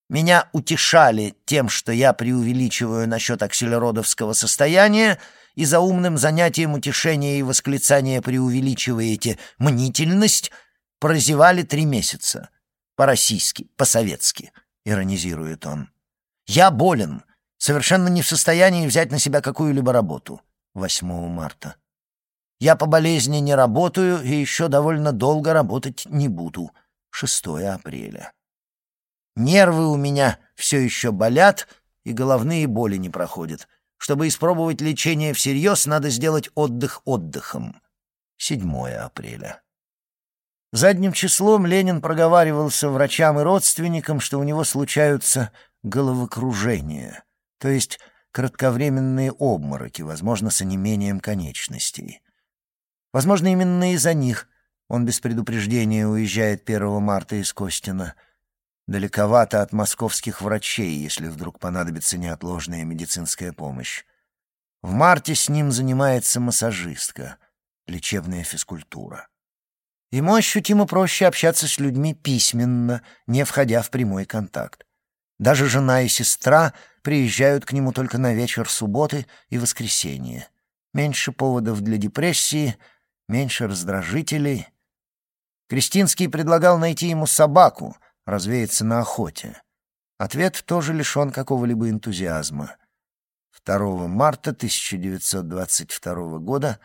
Меня утешали тем, что я преувеличиваю насчет акселеродовского состояния, и за умным занятием утешения и восклицания преувеличиваете мнительность, прозевали три месяца. По-российски, по-советски, иронизирует он. Я болен, совершенно не в состоянии взять на себя какую-либо работу. 8 марта. Я по болезни не работаю и еще довольно долго работать не буду. 6 апреля. Нервы у меня все еще болят, и головные боли не проходят. Чтобы испробовать лечение всерьез, надо сделать отдых отдыхом. 7 апреля. Задним числом Ленин проговаривался врачам и родственникам, что у него случаются головокружения, то есть кратковременные обмороки, возможно, с онемением конечностей. Возможно, именно из-за них он без предупреждения уезжает 1 марта из Костина. Далековато от московских врачей, если вдруг понадобится неотложная медицинская помощь. В марте с ним занимается массажистка, лечебная физкультура. Ему ощутимо проще общаться с людьми письменно, не входя в прямой контакт. Даже жена и сестра приезжают к нему только на вечер субботы и воскресенья. Меньше поводов для депрессии — меньше раздражителей. Кристинский предлагал найти ему собаку, развеяться на охоте. Ответ тоже лишен какого-либо энтузиазма. 2 марта 1922 года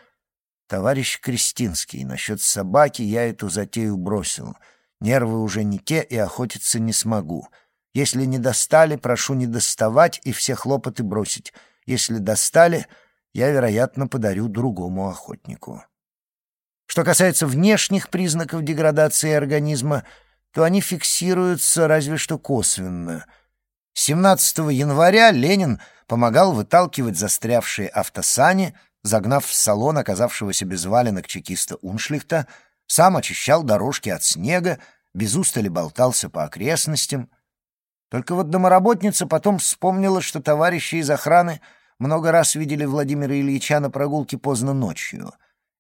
товарищ Кристинский. Насчет собаки я эту затею бросил. Нервы уже не те, и охотиться не смогу. Если не достали, прошу не доставать и все хлопоты бросить. Если достали, я, вероятно, подарю другому охотнику. Что касается внешних признаков деградации организма, то они фиксируются разве что косвенно. 17 января Ленин помогал выталкивать застрявшие автосани, загнав в салон оказавшегося без валенок чекиста Уншлихта, сам очищал дорожки от снега, без устали болтался по окрестностям. Только вот домоработница потом вспомнила, что товарищи из охраны много раз видели Владимира Ильича на прогулке поздно ночью.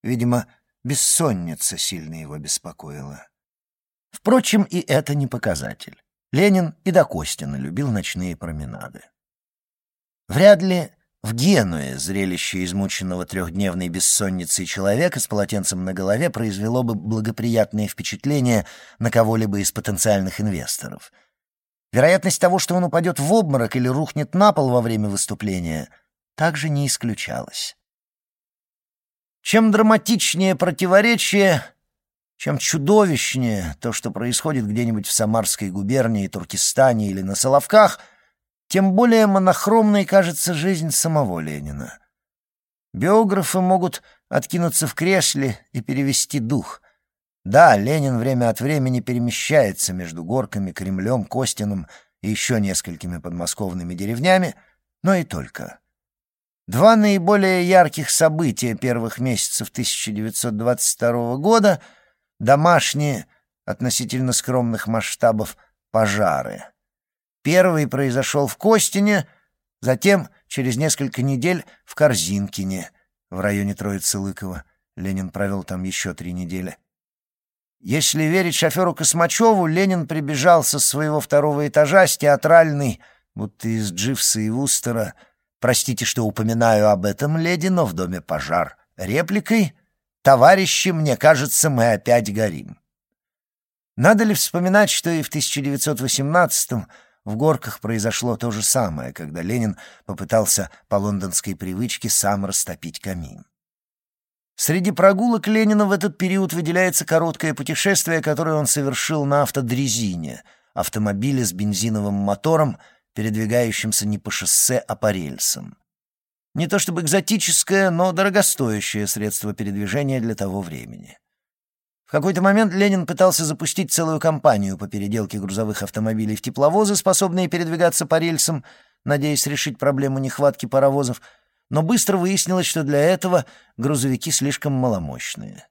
Видимо, Бессонница сильно его беспокоила. Впрочем, и это не показатель. Ленин и до Костина любил ночные променады. Вряд ли в Генуе зрелище измученного трехдневной бессонницей человека с полотенцем на голове произвело бы благоприятное впечатление на кого-либо из потенциальных инвесторов. Вероятность того, что он упадет в обморок или рухнет на пол во время выступления, также не исключалась. Чем драматичнее противоречие, чем чудовищнее то, что происходит где-нибудь в Самарской губернии, Туркестане или на Соловках, тем более монохромной кажется жизнь самого Ленина. Биографы могут откинуться в кресле и перевести дух. Да, Ленин время от времени перемещается между Горками, Кремлем, Костином и еще несколькими подмосковными деревнями, но и только. Два наиболее ярких события первых месяцев 1922 года — домашние, относительно скромных масштабов, пожары. Первый произошел в Костине, затем, через несколько недель, в Корзинкине, в районе Троицы-Лыкова. Ленин провел там еще три недели. Если верить шоферу Космачеву, Ленин прибежал со своего второго этажа с театральной, будто из Дживса и Вустера, — Простите, что упоминаю об этом, леди, но в доме пожар. Репликой «Товарищи, мне кажется, мы опять горим». Надо ли вспоминать, что и в 1918-м в Горках произошло то же самое, когда Ленин попытался по лондонской привычке сам растопить камин. Среди прогулок Ленина в этот период выделяется короткое путешествие, которое он совершил на автодрезине, автомобиле с бензиновым мотором передвигающимся не по шоссе, а по рельсам. Не то чтобы экзотическое, но дорогостоящее средство передвижения для того времени. В какой-то момент Ленин пытался запустить целую кампанию по переделке грузовых автомобилей в тепловозы, способные передвигаться по рельсам, надеясь решить проблему нехватки паровозов, но быстро выяснилось, что для этого грузовики слишком маломощные.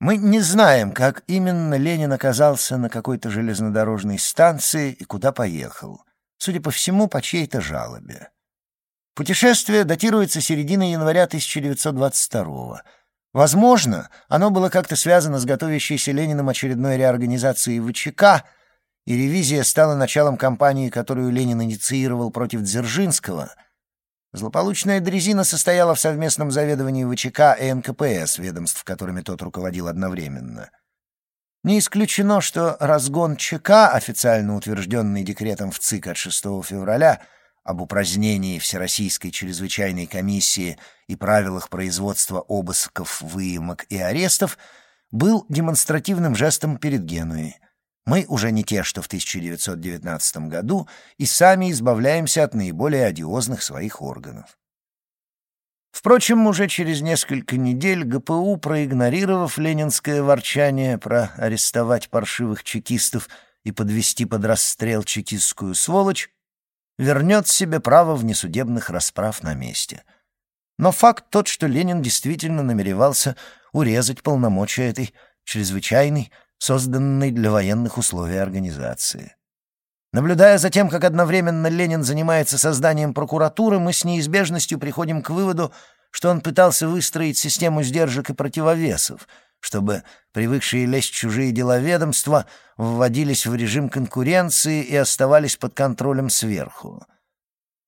Мы не знаем, как именно Ленин оказался на какой-то железнодорожной станции и куда поехал судя по всему, по чьей-то жалобе. Путешествие датируется серединой января 1922 -го. Возможно, оно было как-то связано с готовящейся Лениным очередной реорганизацией ВЧК, и ревизия стала началом кампании, которую Ленин инициировал против Дзержинского. Злополучная дрезина состояла в совместном заведовании ВЧК и НКПС, ведомств, которыми тот руководил одновременно. Не исключено, что разгон ЧК, официально утвержденный декретом в ЦИК от 6 февраля, об упразднении Всероссийской чрезвычайной комиссии и правилах производства обысков, выемок и арестов, был демонстративным жестом перед Генуей. Мы уже не те, что в 1919 году, и сами избавляемся от наиболее одиозных своих органов. Впрочем, уже через несколько недель ГПУ, проигнорировав ленинское ворчание про арестовать паршивых чекистов и подвести под расстрел чекистскую сволочь, вернет себе право внесудебных расправ на месте. Но факт тот, что Ленин действительно намеревался урезать полномочия этой чрезвычайной, созданной для военных условий организации. Наблюдая за тем, как одновременно Ленин занимается созданием прокуратуры, мы с неизбежностью приходим к выводу, что он пытался выстроить систему сдержек и противовесов — чтобы привыкшие лезть чужие дела ведомства вводились в режим конкуренции и оставались под контролем сверху.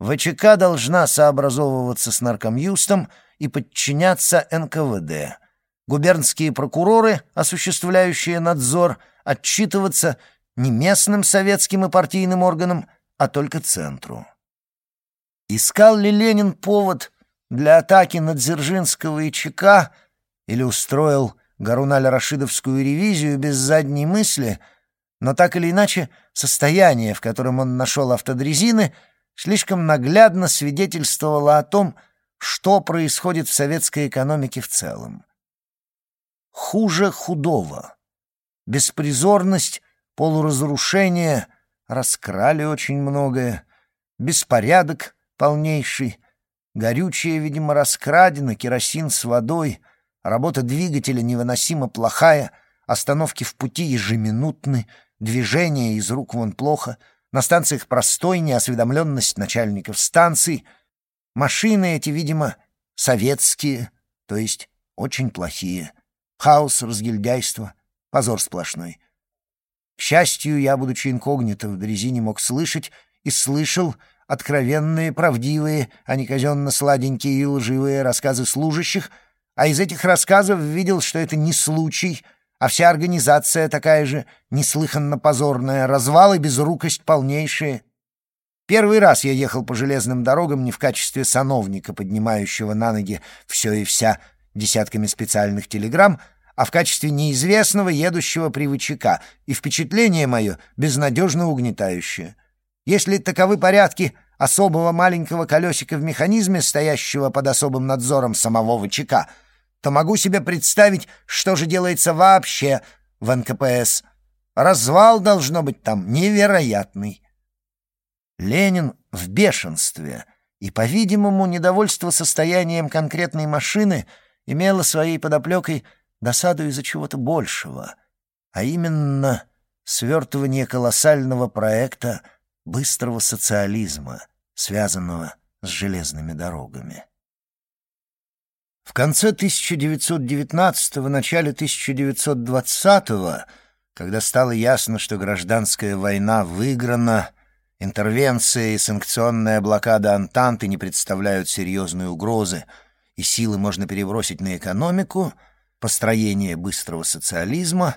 ВЧК должна сообразовываться с наркомюстом и подчиняться НКВД. Губернские прокуроры, осуществляющие надзор, отчитываться не местным советским и партийным органам, а только центру. Искал ли Ленин повод для атаки на Дзержинского и ЧК или устроил Гаруналь-Рашидовскую ревизию без задней мысли, но так или иначе состояние, в котором он нашел автодрезины, слишком наглядно свидетельствовало о том, что происходит в советской экономике в целом. Хуже худого. Беспризорность, полуразрушение, раскрали очень многое, беспорядок полнейший, горючее, видимо, раскрадено, керосин с водой — Работа двигателя невыносимо плохая, остановки в пути ежеминутны, движение из рук вон плохо, на станциях простой неосведомленность начальников станций. Машины эти, видимо, советские, то есть очень плохие. Хаос, разгильдяйство, позор сплошной. К счастью, я, будучи инкогнито в дрезине, мог слышать и слышал откровенные, правдивые, а не казенно-сладенькие и лживые рассказы служащих — а из этих рассказов видел, что это не случай, а вся организация такая же неслыханно позорная, развал и безрукость полнейшие. Первый раз я ехал по железным дорогам не в качестве сановника, поднимающего на ноги все и вся десятками специальных телеграмм, а в качестве неизвестного, едущего привычака, и впечатление мое безнадежно угнетающее. Если таковы порядки особого маленького колесика в механизме, стоящего под особым надзором самого ВЧК — то могу себе представить, что же делается вообще в НКПС. Развал должно быть там невероятный. Ленин в бешенстве, и, по-видимому, недовольство состоянием конкретной машины имело своей подоплекой досаду из-за чего-то большего, а именно свертывание колоссального проекта быстрого социализма, связанного с железными дорогами. В конце 1919-го, начале 1920-го, когда стало ясно, что гражданская война выиграна, интервенция и санкционная блокада Антанты не представляют серьезной угрозы, и силы можно перебросить на экономику, построение быстрого социализма,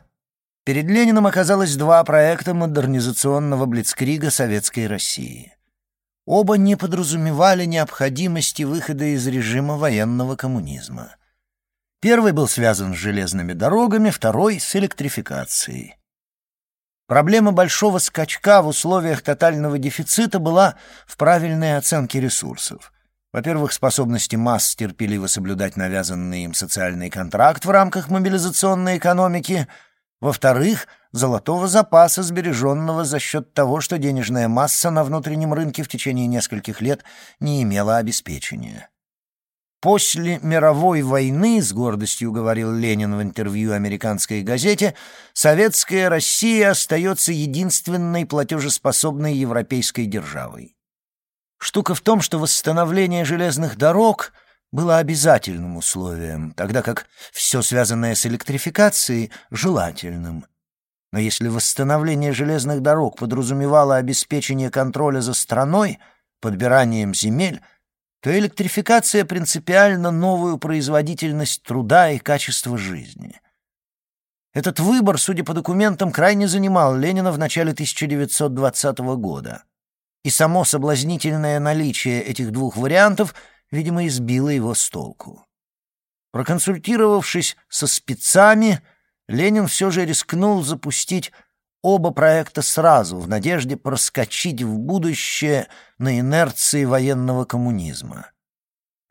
перед Лениным оказалось два проекта модернизационного блицкрига Советской России — Оба не подразумевали необходимости выхода из режима военного коммунизма. Первый был связан с железными дорогами, второй — с электрификацией. Проблема большого скачка в условиях тотального дефицита была в правильной оценке ресурсов. Во-первых, способности масс терпеливо соблюдать навязанный им социальный контракт в рамках мобилизационной экономики. Во-вторых, золотого запаса, сбереженного за счет того, что денежная масса на внутреннем рынке в течение нескольких лет не имела обеспечения. После мировой войны, с гордостью говорил Ленин в интервью американской газете, советская Россия остается единственной платежеспособной европейской державой. Штука в том, что восстановление железных дорог было обязательным условием, тогда как все связанное с электрификацией — желательным. Но если восстановление железных дорог подразумевало обеспечение контроля за страной, подбиранием земель, то электрификация принципиально новую производительность труда и качество жизни. Этот выбор, судя по документам, крайне занимал Ленина в начале 1920 года. И само соблазнительное наличие этих двух вариантов — видимо, избило его с толку. Проконсультировавшись со спецами, Ленин все же рискнул запустить оба проекта сразу, в надежде проскочить в будущее на инерции военного коммунизма.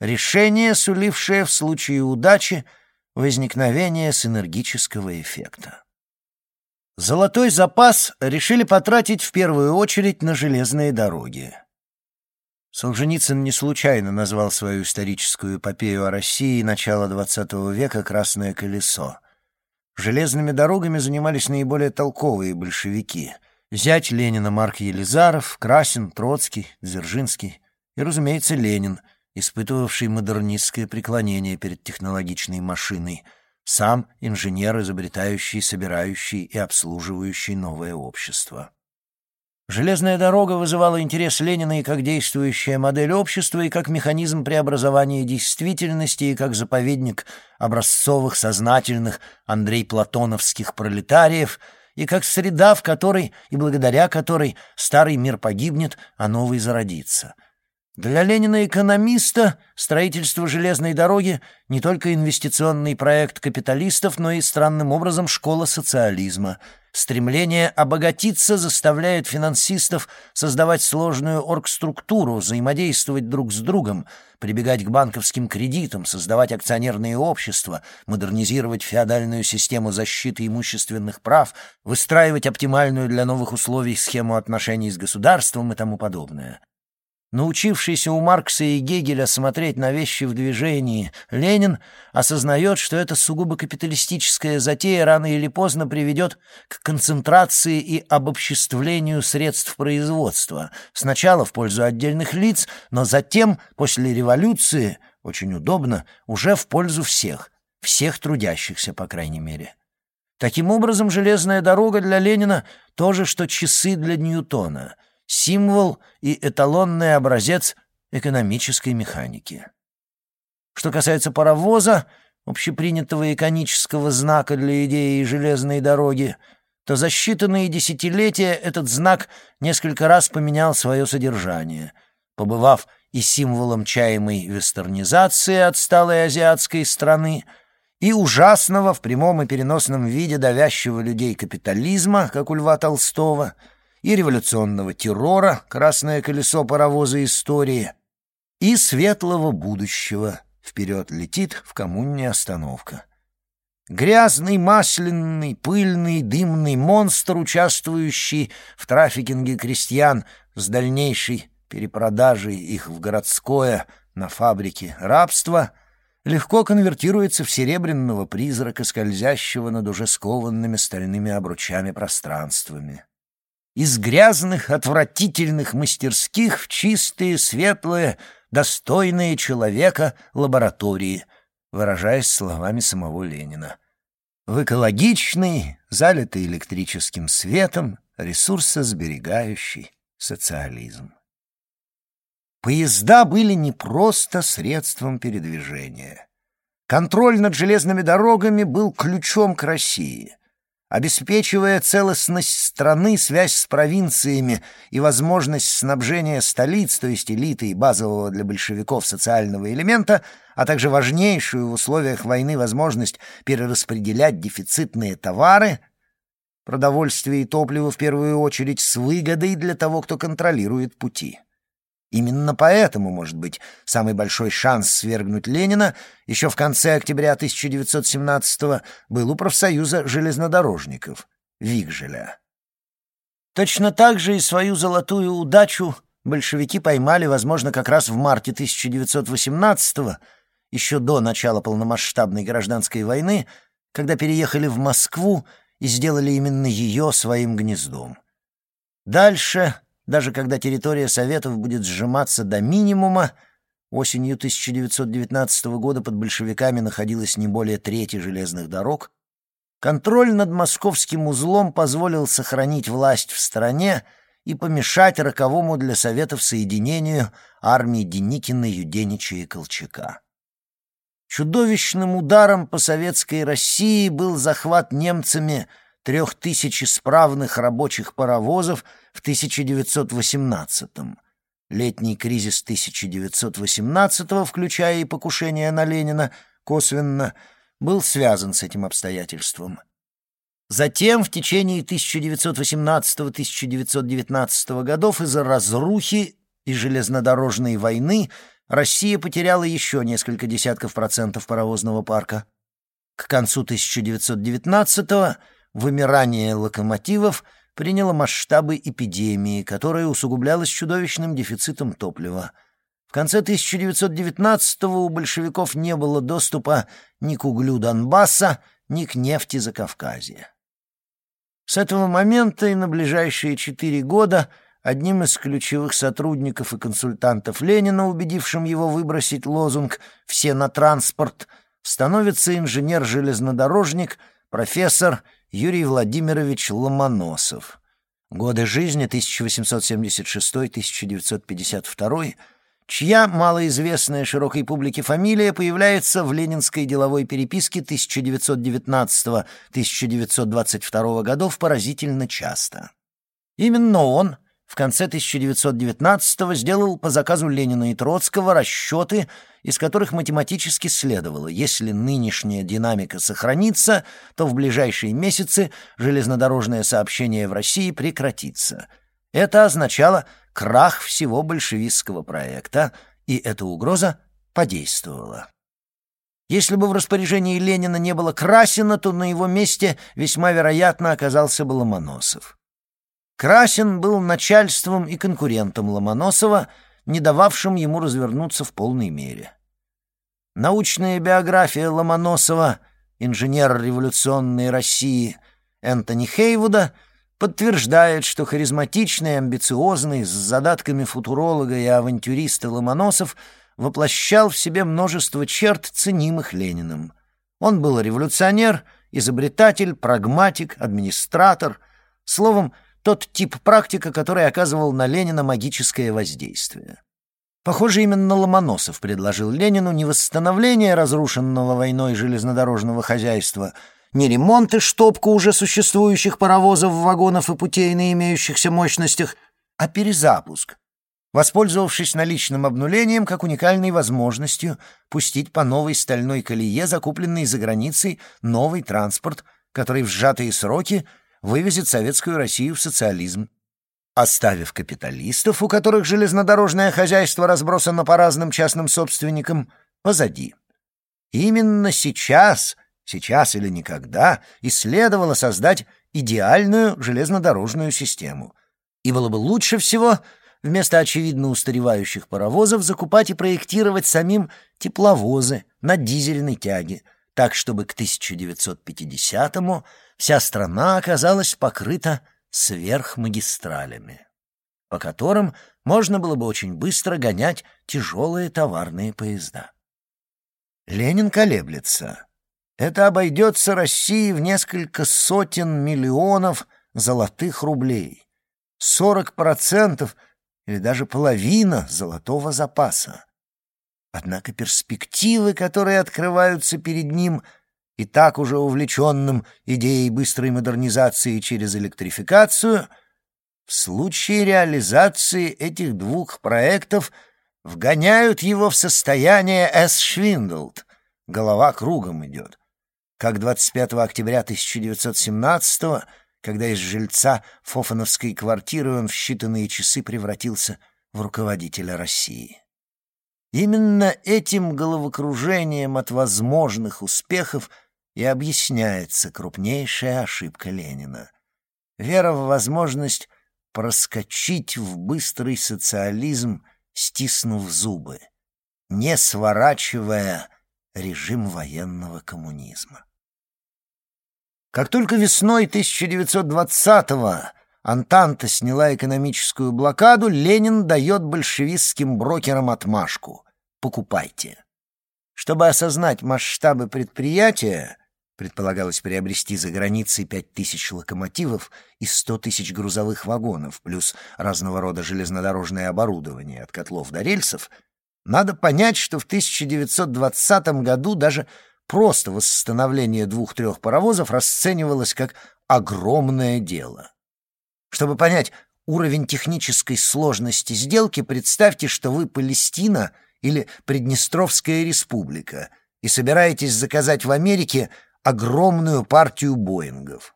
Решение, сулившее в случае удачи возникновение синергического эффекта. Золотой запас решили потратить в первую очередь на железные дороги. Солженицын не случайно назвал свою историческую эпопею о России начала XX века «Красное колесо». Железными дорогами занимались наиболее толковые большевики. Зять Ленина Марк Елизаров, Красин, Троцкий, Дзержинский и, разумеется, Ленин, испытывавший модернистское преклонение перед технологичной машиной, сам инженер, изобретающий, собирающий и обслуживающий новое общество. Железная дорога вызывала интерес Ленина и как действующая модель общества, и как механизм преобразования действительности, и как заповедник образцовых, сознательных Андрей Платоновских пролетариев, и как среда, в которой и благодаря которой старый мир погибнет, а новый зародится. Для Ленина-экономиста строительство железной дороги не только инвестиционный проект капиталистов, но и странным образом школа социализма — Стремление обогатиться заставляет финансистов создавать сложную оргструктуру, взаимодействовать друг с другом, прибегать к банковским кредитам, создавать акционерные общества, модернизировать феодальную систему защиты имущественных прав, выстраивать оптимальную для новых условий схему отношений с государством и тому подобное. Научившийся у Маркса и Гегеля смотреть на вещи в движении, Ленин осознает, что эта сугубо капиталистическая затея рано или поздно приведет к концентрации и обобществлению средств производства, сначала в пользу отдельных лиц, но затем, после революции, очень удобно, уже в пользу всех, всех трудящихся, по крайней мере. Таким образом, железная дорога для Ленина — то же, что часы для Ньютона — символ и эталонный образец экономической механики. Что касается паровоза, общепринятого иконического знака для идеи железной дороги, то за считанные десятилетия этот знак несколько раз поменял свое содержание, побывав и символом чаемой вестернизации отсталой азиатской страны, и ужасного в прямом и переносном виде давящего людей капитализма, как у Льва Толстого — и революционного террора «Красное колесо паровоза истории», и светлого будущего «Вперед летит в коммуне остановка». Грязный, масляный, пыльный, дымный монстр, участвующий в трафикинге крестьян с дальнейшей перепродажей их в городское на фабрике рабство, легко конвертируется в серебряного призрака, скользящего над уже скованными стальными обручами пространствами из грязных, отвратительных мастерских в чистые, светлые, достойные человека лаборатории, выражаясь словами самого Ленина. В экологичный, залитый электрическим светом, ресурсосберегающий социализм. Поезда были не просто средством передвижения. Контроль над железными дорогами был ключом к России — обеспечивая целостность страны, связь с провинциями и возможность снабжения столиц, то есть элиты и базового для большевиков социального элемента, а также важнейшую в условиях войны возможность перераспределять дефицитные товары, продовольствие и топливо в первую очередь, с выгодой для того, кто контролирует пути. Именно поэтому, может быть, самый большой шанс свергнуть Ленина еще в конце октября 1917 был у профсоюза железнодорожников, Вигжеля. Точно так же и свою золотую удачу большевики поймали, возможно, как раз в марте 1918 еще до начала полномасштабной гражданской войны, когда переехали в Москву и сделали именно ее своим гнездом. Дальше даже когда территория Советов будет сжиматься до минимума, осенью 1919 года под большевиками находилось не более трети железных дорог, контроль над московским узлом позволил сохранить власть в стране и помешать роковому для Советов соединению армии Деникина, Юденича и Колчака. Чудовищным ударом по советской России был захват немцами трех тысяч исправных рабочих паровозов в 1918-м. Летний кризис 1918-го, включая и покушение на Ленина, косвенно, был связан с этим обстоятельством. Затем, в течение 1918-1919 годов, из-за разрухи и железнодорожной войны Россия потеряла еще несколько десятков процентов паровозного парка. К концу 1919-го вымирание локомотивов приняло масштабы эпидемии, которая усугублялась чудовищным дефицитом топлива. В конце 1919-го у большевиков не было доступа ни к углю Донбасса, ни к нефти Закавказья. С этого момента и на ближайшие четыре года – Одним из ключевых сотрудников и консультантов Ленина, убедившим его выбросить лозунг «Все на транспорт», становится инженер-железнодорожник, профессор Юрий Владимирович Ломоносов. Годы жизни 1876-1952, чья малоизвестная широкой публике фамилия появляется в ленинской деловой переписке 1919-1922 годов поразительно часто. Именно он в конце 1919-го сделал по заказу Ленина и Троцкого расчеты, из которых математически следовало, если нынешняя динамика сохранится, то в ближайшие месяцы железнодорожное сообщение в России прекратится. Это означало крах всего большевистского проекта, и эта угроза подействовала. Если бы в распоряжении Ленина не было Красина, то на его месте весьма вероятно оказался бы Ломоносов. Красин был начальством и конкурентом Ломоносова, не дававшим ему развернуться в полной мере. Научная биография Ломоносова, инженер революционной России Энтони Хейвуда, подтверждает, что харизматичный, амбициозный, с задатками футуролога и авантюриста Ломоносов воплощал в себе множество черт, ценимых Лениным. Он был революционер, изобретатель, прагматик, администратор, словом, тот тип практика, который оказывал на Ленина магическое воздействие. Похоже, именно Ломоносов предложил Ленину не восстановление разрушенного войной железнодорожного хозяйства, не ремонт и штопку уже существующих паровозов, вагонов и путей на имеющихся мощностях, а перезапуск, воспользовавшись наличным обнулением как уникальной возможностью пустить по новой стальной колее, закупленный за границей, новый транспорт, который в сжатые сроки — вывезет советскую Россию в социализм, оставив капиталистов, у которых железнодорожное хозяйство разбросано по разным частным собственникам, позади. Именно сейчас, сейчас или никогда, и следовало создать идеальную железнодорожную систему. И было бы лучше всего вместо очевидно устаревающих паровозов закупать и проектировать самим тепловозы на дизельной тяге, так чтобы к 1950-му вся страна оказалась покрыта сверхмагистралями, по которым можно было бы очень быстро гонять тяжелые товарные поезда. Ленин колеблется. Это обойдется России в несколько сотен миллионов золотых рублей. Сорок процентов или даже половина золотого запаса. Однако перспективы, которые открываются перед ним — и так уже увлеченным идеей быстрой модернизации через электрификацию, в случае реализации этих двух проектов вгоняют его в состояние es schwindelt, голова кругом идет. Как 25 октября 1917 когда из жильца Фофановской квартиры он в считанные часы превратился в руководителя России. Именно этим головокружением от возможных успехов – и объясняется крупнейшая ошибка Ленина. Вера в возможность проскочить в быстрый социализм, стиснув зубы, не сворачивая режим военного коммунизма. Как только весной 1920-го Антанта сняла экономическую блокаду, Ленин дает большевистским брокерам отмашку. покупайте. Чтобы осознать масштабы предприятия, предполагалось приобрести за границей пять тысяч локомотивов и сто тысяч грузовых вагонов, плюс разного рода железнодорожное оборудование от котлов до рельсов, надо понять, что в 1920 году даже просто восстановление двух-трех паровозов расценивалось как огромное дело. Чтобы понять уровень технической сложности сделки, представьте, что вы Палестина или Приднестровская республика и собираетесь заказать в Америке огромную партию Боингов.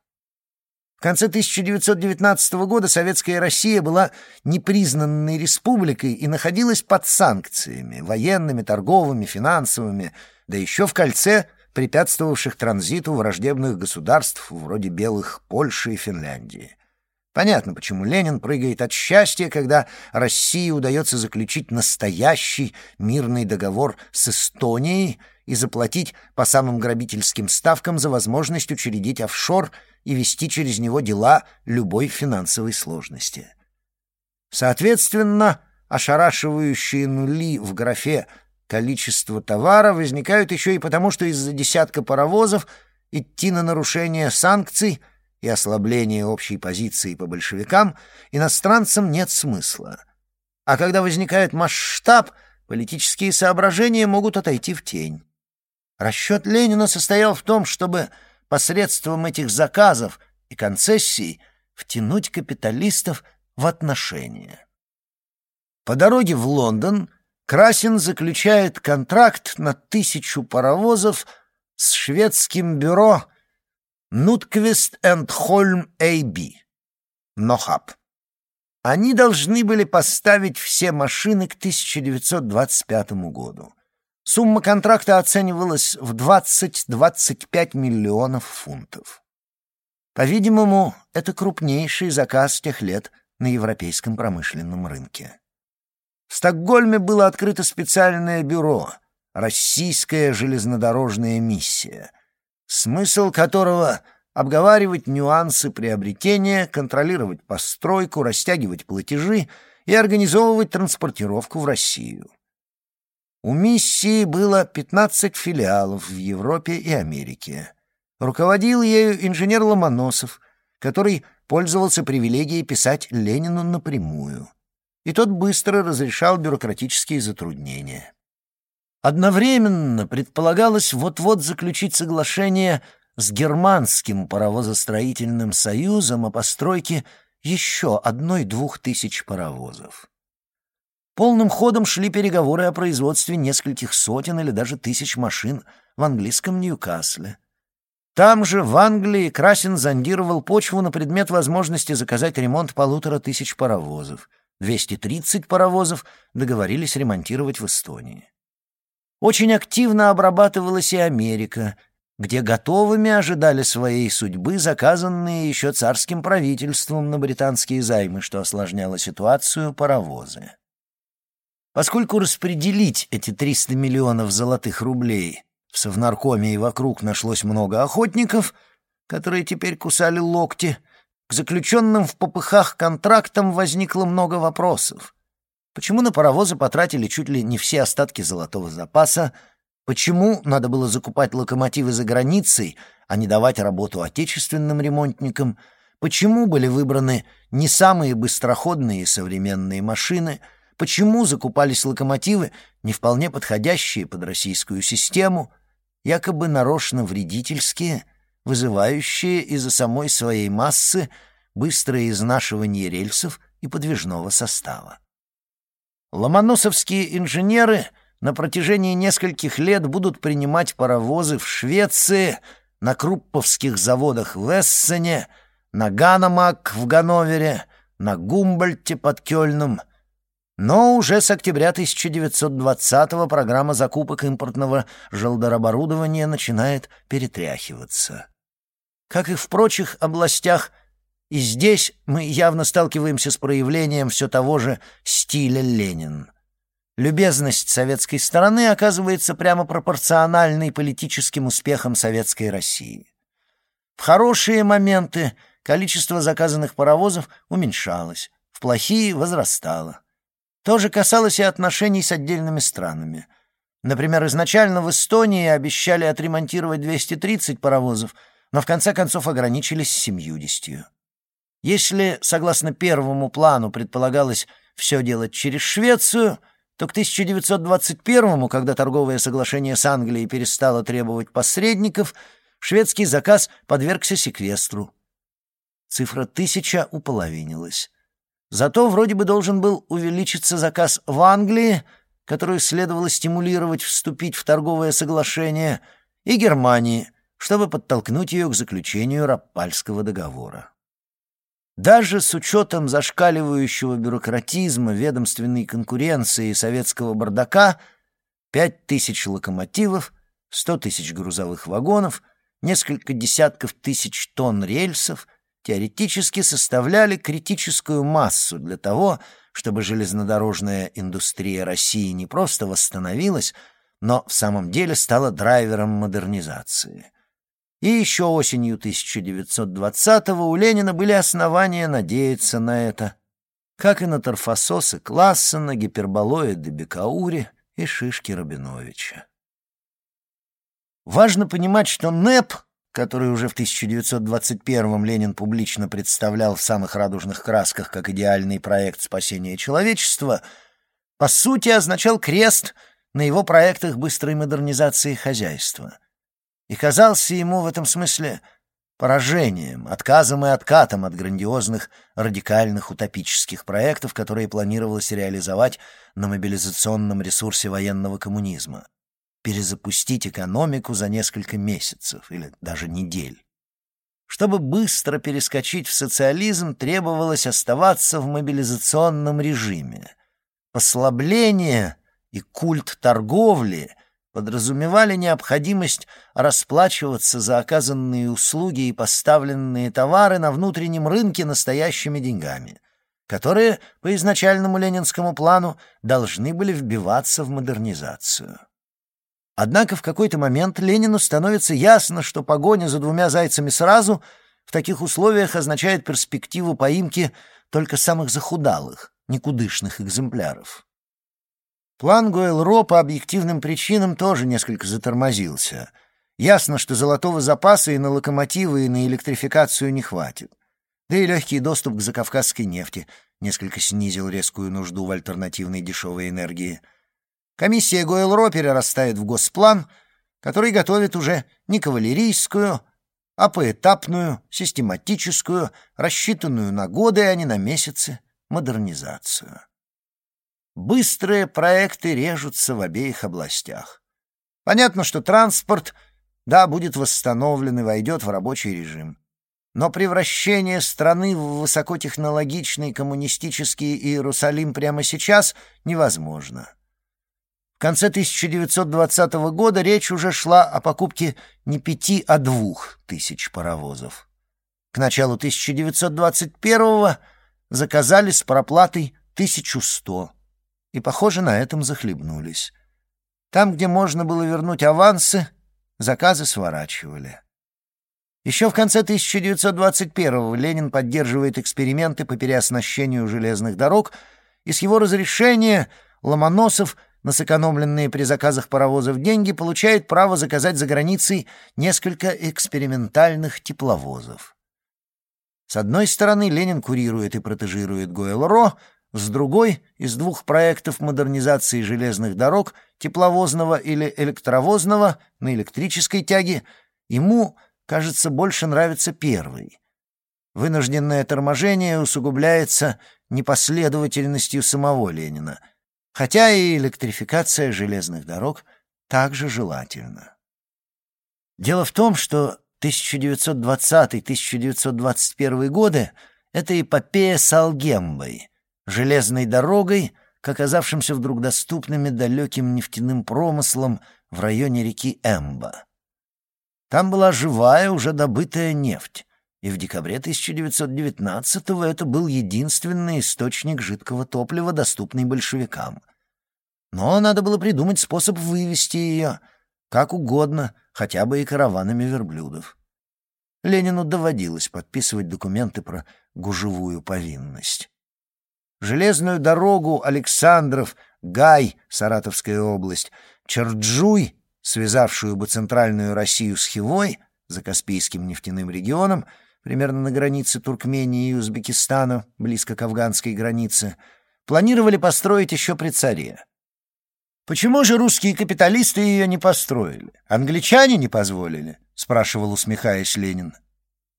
В конце 1919 года Советская Россия была непризнанной республикой и находилась под санкциями — военными, торговыми, финансовыми, да еще в кольце препятствовавших транзиту враждебных государств вроде белых Польши и Финляндии. Понятно, почему Ленин прыгает от счастья, когда России удается заключить настоящий мирный договор с Эстонией и заплатить по самым грабительским ставкам за возможность учредить офшор и вести через него дела любой финансовой сложности. Соответственно, ошарашивающие нули в графе «количество товара» возникают еще и потому, что из-за десятка паровозов идти на нарушение санкций — и ослабление общей позиции по большевикам иностранцам нет смысла. А когда возникает масштаб, политические соображения могут отойти в тень. Расчет Ленина состоял в том, чтобы посредством этих заказов и концессий втянуть капиталистов в отношения. По дороге в Лондон Красин заключает контракт на тысячу паровозов с шведским бюро Нутквист энд Хольм Эйби. Нохаб. Они должны были поставить все машины к 1925 году. Сумма контракта оценивалась в 20-25 миллионов фунтов. По-видимому, это крупнейший заказ тех лет на европейском промышленном рынке. В Стокгольме было открыто специальное бюро «Российская железнодорожная миссия», смысл которого — обговаривать нюансы приобретения, контролировать постройку, растягивать платежи и организовывать транспортировку в Россию. У миссии было 15 филиалов в Европе и Америке. Руководил ею инженер Ломоносов, который пользовался привилегией писать Ленину напрямую. И тот быстро разрешал бюрократические затруднения. Одновременно предполагалось вот-вот заключить соглашение с Германским паровозостроительным союзом о постройке еще одной-двух тысяч паровозов. Полным ходом шли переговоры о производстве нескольких сотен или даже тысяч машин в английском Ньюкасле. Там же, в Англии, Красин зондировал почву на предмет возможности заказать ремонт полутора тысяч паровозов. 230 паровозов договорились ремонтировать в Эстонии. Очень активно обрабатывалась и Америка, где готовыми ожидали своей судьбы заказанные еще царским правительством на британские займы, что осложняло ситуацию паровозы. Поскольку распределить эти 300 миллионов золотых рублей в Совнаркоме и вокруг нашлось много охотников, которые теперь кусали локти, к заключенным в попыхах контрактам возникло много вопросов. Почему на паровозы потратили чуть ли не все остатки золотого запаса? Почему надо было закупать локомотивы за границей, а не давать работу отечественным ремонтникам? Почему были выбраны не самые быстроходные современные машины? Почему закупались локомотивы, не вполне подходящие под российскую систему, якобы нарочно вредительские, вызывающие из-за самой своей массы быстрое изнашивание рельсов и подвижного состава? Ломоносовские инженеры на протяжении нескольких лет будут принимать паровозы в Швеции, на крупповских заводах в Эссене, на Ганамак в Ганновере, на Гумбольте под Кёльном. Но уже с октября 1920-го программа закупок импортного желдороборудования начинает перетряхиваться. Как и в прочих областях – и здесь мы явно сталкиваемся с проявлением все того же стиля Ленин. Любезность советской стороны оказывается прямо пропорциональной политическим успехам советской России. В хорошие моменты количество заказанных паровозов уменьшалось, в плохие возрастало. То же касалось и отношений с отдельными странами — Например, изначально в Эстонии обещали отремонтировать 230 паровозов, но в конце концов ограничились 70. Если, согласно первому плану, предполагалось все делать через Швецию, то к 1921 когда торговое соглашение с Англией перестало требовать посредников, шведский заказ подвергся секвестру. Цифра тысяча уполовинилась. Зато вроде бы должен был увеличиться заказ в Англии, которую следовало стимулировать вступить в торговое соглашение, и Германии, чтобы подтолкнуть ее к заключению Раппальского договора. Даже с учетом зашкаливающего бюрократизма, ведомственной конкуренции и советского бардака, пять тысяч локомотивов, сто тысяч грузовых вагонов, несколько десятков тысяч тонн рельсов теоретически составляли критическую массу для того, чтобы железнодорожная индустрия России не просто восстановилась, но в самом деле стала драйвером модернизации. И еще осенью 1920-го у Ленина были основания надеяться на это, как и на торфососы Классена, гиперболоиды Бекаури и шишки Рабиновича. Важно понимать, что НЭП, который уже в 1921-м Ленин публично представлял в самых радужных красках как идеальный проект спасения человечества, по сути означал крест на его проектах быстрой модернизации хозяйства — и казался ему в этом смысле поражением, отказом и откатом от грандиозных, радикальных, утопических проектов, которые планировалось реализовать на мобилизационном ресурсе военного коммунизма. Перезапустить экономику за несколько месяцев или даже недель. Чтобы быстро перескочить в социализм, требовалось оставаться в мобилизационном режиме. Послабление и культ торговли — подразумевали необходимость расплачиваться за оказанные услуги и поставленные товары на внутреннем рынке настоящими деньгами, которые, по изначальному ленинскому плану, должны были вбиваться в модернизацию. Однако в какой-то момент Ленину становится ясно, что погоня за двумя зайцами сразу в таких условиях означает перспективу поимки только самых захудалых, никудышных экземпляров. План Гойл-Ро по объективным причинам тоже несколько затормозился. Ясно, что золотого запаса и на локомотивы, и на электрификацию не хватит. Да и легкий доступ к закавказской нефти несколько снизил резкую нужду в альтернативной дешевой энергии. Комиссия Гойл-Ро перерастает в госплан, который готовит уже не кавалерийскую, а поэтапную, систематическую, рассчитанную на годы, а не на месяцы, модернизацию. Быстрые проекты режутся в обеих областях. Понятно, что транспорт, да, будет восстановлен и войдет в рабочий режим. Но превращение страны в высокотехнологичный коммунистический Иерусалим прямо сейчас невозможно. В конце 1920 года речь уже шла о покупке не пяти, а двух тысяч паровозов. К началу 1921 заказали с проплатой 1100 и, похоже, на этом захлебнулись. Там, где можно было вернуть авансы, заказы сворачивали. Еще в конце 1921-го Ленин поддерживает эксперименты по переоснащению железных дорог, и с его разрешения Ломоносов на сэкономленные при заказах паровозов деньги получает право заказать за границей несколько экспериментальных тепловозов. С одной стороны, Ленин курирует и протежирует Гойл-Ро, с другой — из двух проектов модернизации железных дорог, тепловозного или электровозного на электрической тяге, ему, кажется, больше нравится первый. Вынужденное торможение усугубляется непоследовательностью самого Ленина, хотя и электрификация железных дорог также желательна. Дело в том, что 1920-1921 годы — это эпопея с Алгембой — железной дорогой к оказавшимся вдруг доступными далеким нефтяным промыслом в районе реки Эмба. Там была живая, уже добытая нефть, и в декабре 1919-го это был единственный источник жидкого топлива, доступный большевикам. Но надо было придумать способ вывести ее, как угодно, хотя бы и караванами верблюдов. Ленину доводилось подписывать документы про гужевую повинность. Железную дорогу Александров, Гай, Саратовская область, Черджуй, связавшую бы центральную Россию с Хивой, за Каспийским нефтяным регионом, примерно на границе Туркмении и Узбекистана, близко к афганской границе, планировали построить еще при царе. «Почему же русские капиталисты ее не построили? Англичане не позволили?» — спрашивал, усмехаясь Ленин.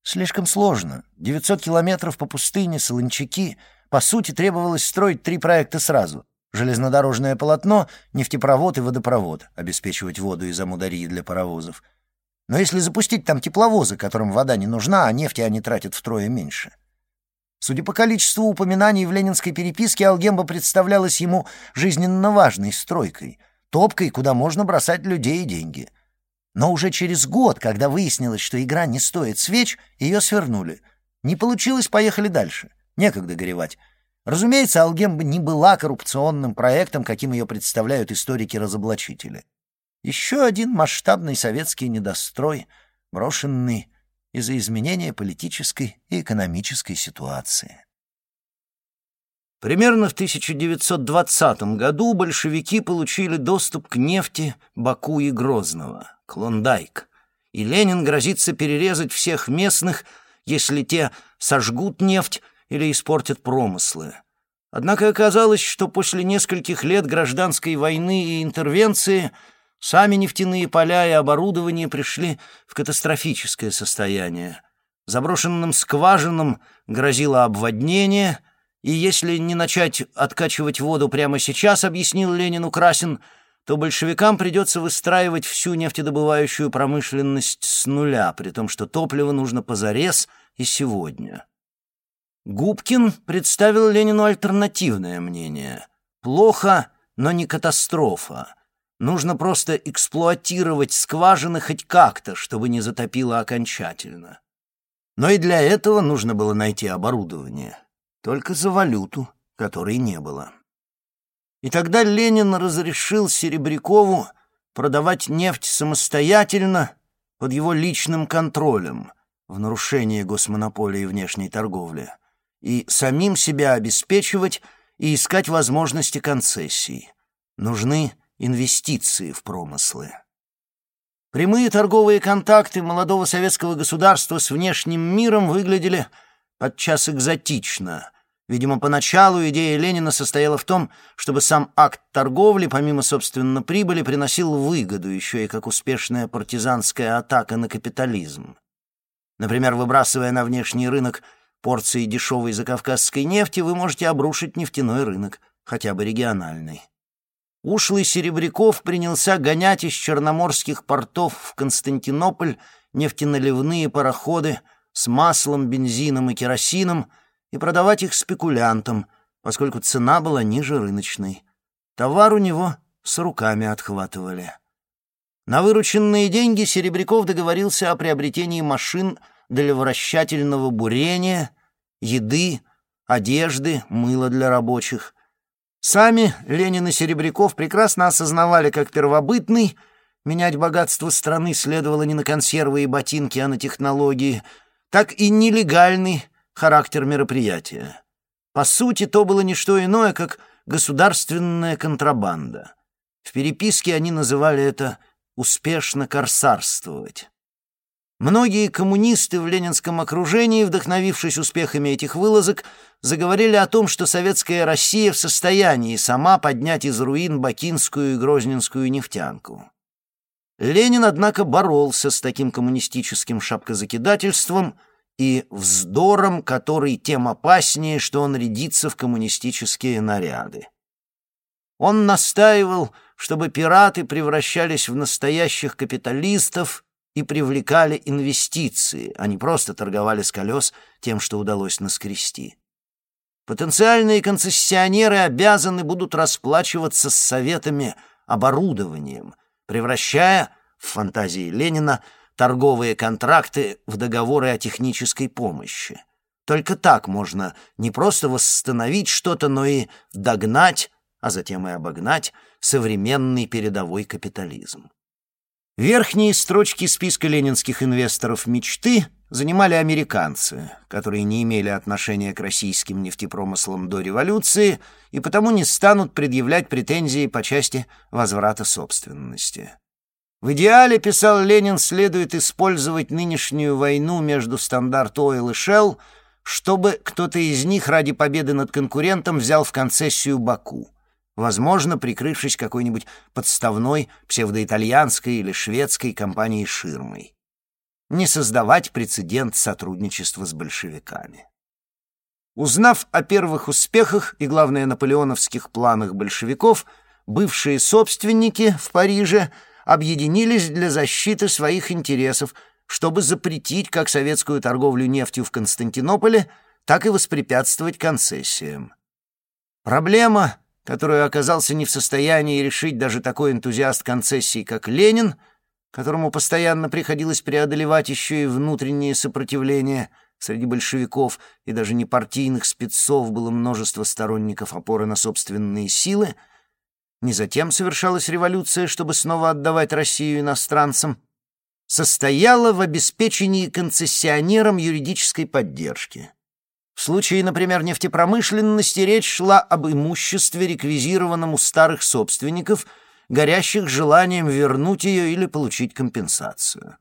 «Слишком сложно. 900 километров по пустыне, солончаки. По сути, требовалось строить три проекта сразу. Железнодорожное полотно, нефтепровод и водопровод, обеспечивать воду из Амударии для паровозов. Но если запустить там тепловозы, которым вода не нужна, а нефти они тратят втрое меньше. Судя по количеству упоминаний в ленинской переписке, Алгемба представлялась ему жизненно важной стройкой, топкой, куда можно бросать людей и деньги. Но уже через год, когда выяснилось, что игра не стоит свеч, ее свернули. Не получилось, поехали дальше. Некогда горевать. Разумеется, Алгемба не была коррупционным проектом, каким ее представляют историки-разоблачители. Еще один масштабный советский недострой, брошенный из-за изменения политической и экономической ситуации. Примерно в 1920 году большевики получили доступ к нефти Баку и Грозного, Клондайк, и Ленин грозится перерезать всех местных, если те сожгут нефть или испортят промыслы. Однако оказалось, что после нескольких лет гражданской войны и интервенции сами нефтяные поля и оборудование пришли в катастрофическое состояние. Заброшенным скважинам грозило обводнение, и если не начать откачивать воду прямо сейчас, объяснил Ленину Красин, то большевикам придется выстраивать всю нефтедобывающую промышленность с нуля, при том, что топливо нужно позарез и сегодня. Губкин представил Ленину альтернативное мнение. Плохо, но не катастрофа. Нужно просто эксплуатировать скважины хоть как-то, чтобы не затопило окончательно. Но и для этого нужно было найти оборудование. Только за валюту, которой не было. И тогда Ленин разрешил Серебрякову продавать нефть самостоятельно под его личным контролем в нарушение госмонополии внешней торговли и самим себя обеспечивать и искать возможности концессий. Нужны инвестиции в промыслы. Прямые торговые контакты молодого советского государства с внешним миром выглядели подчас экзотично. Видимо, поначалу идея Ленина состояла в том, чтобы сам акт торговли, помимо, собственно, прибыли, приносил выгоду, еще и как успешная партизанская атака на капитализм. Например, выбрасывая на внешний рынок порции дешевой закавказской нефти, вы можете обрушить нефтяной рынок, хотя бы региональный. Ушлый Серебряков принялся гонять из черноморских портов в Константинополь нефтеналивные пароходы с маслом, бензином и керосином и продавать их спекулянтам, поскольку цена была ниже рыночной. Товар у него с руками отхватывали. На вырученные деньги Серебряков договорился о приобретении машин для вращательного бурения, еды, одежды, мыла для рабочих, Сами Ленин и Серебряков прекрасно осознавали, как первобытный менять богатство страны следовало не на консервы и ботинки, а на технологии, так и нелегальный характер мероприятия. По сути, то было не что иное, как государственная контрабанда. В переписке они называли это «успешно корсарствовать». Многие коммунисты в ленинском окружении, вдохновившись успехами этих вылазок, заговорили о том, что советская Россия в состоянии сама поднять из руин бакинскую и грозненскую нефтянку. Ленин, однако, боролся с таким коммунистическим шапкозакидательством и вздором, который тем опаснее, что он рядится в коммунистические наряды. Он настаивал, чтобы пираты превращались в настоящих капиталистов и привлекали инвестиции, а не просто торговали с колес тем, что удалось наскрести. Потенциальные концессионеры обязаны будут расплачиваться с советами оборудованием, превращая, в фантазии Ленина, торговые контракты в договоры о технической помощи. Только так можно не просто восстановить что-то, но и догнать, а затем и обогнать современный передовой капитализм. Верхние строчки списка ленинских инвесторов мечты занимали американцы, которые не имели отношения к российским нефтепромыслам до революции и потому не станут предъявлять претензии по части возврата собственности. В идеале, писал Ленин, следует использовать нынешнюю войну между Standard Oil и Shell, чтобы кто-то из них ради победы над конкурентом взял в концессию Баку, возможно, прикрывшись какой-нибудь подставной псевдоитальянской или шведской компанией ширмой не создавать прецедент сотрудничества с большевиками. Узнав о первых успехах и, главное, наполеоновских планах большевиков, бывшие собственники в Париже объединились для защиты своих интересов, чтобы запретить как советскую торговлю нефтью в Константинополе, так и воспрепятствовать концессиям. Проблема, которую оказался не в состоянии решить даже такой энтузиаст концессий, как Ленин — которому постоянно приходилось преодолевать еще и внутреннее сопротивление. Среди большевиков и даже непартийных спецов было множество сторонников опоры на собственные силы, не затем совершалась революция, чтобы снова отдавать Россию иностранцам, состояла в обеспечении концессионерам юридической поддержки. В случае, например, нефтепромышленности речь шла об имуществе, реквизированном у старых собственников – горящих желанием вернуть ее или получить компенсацию.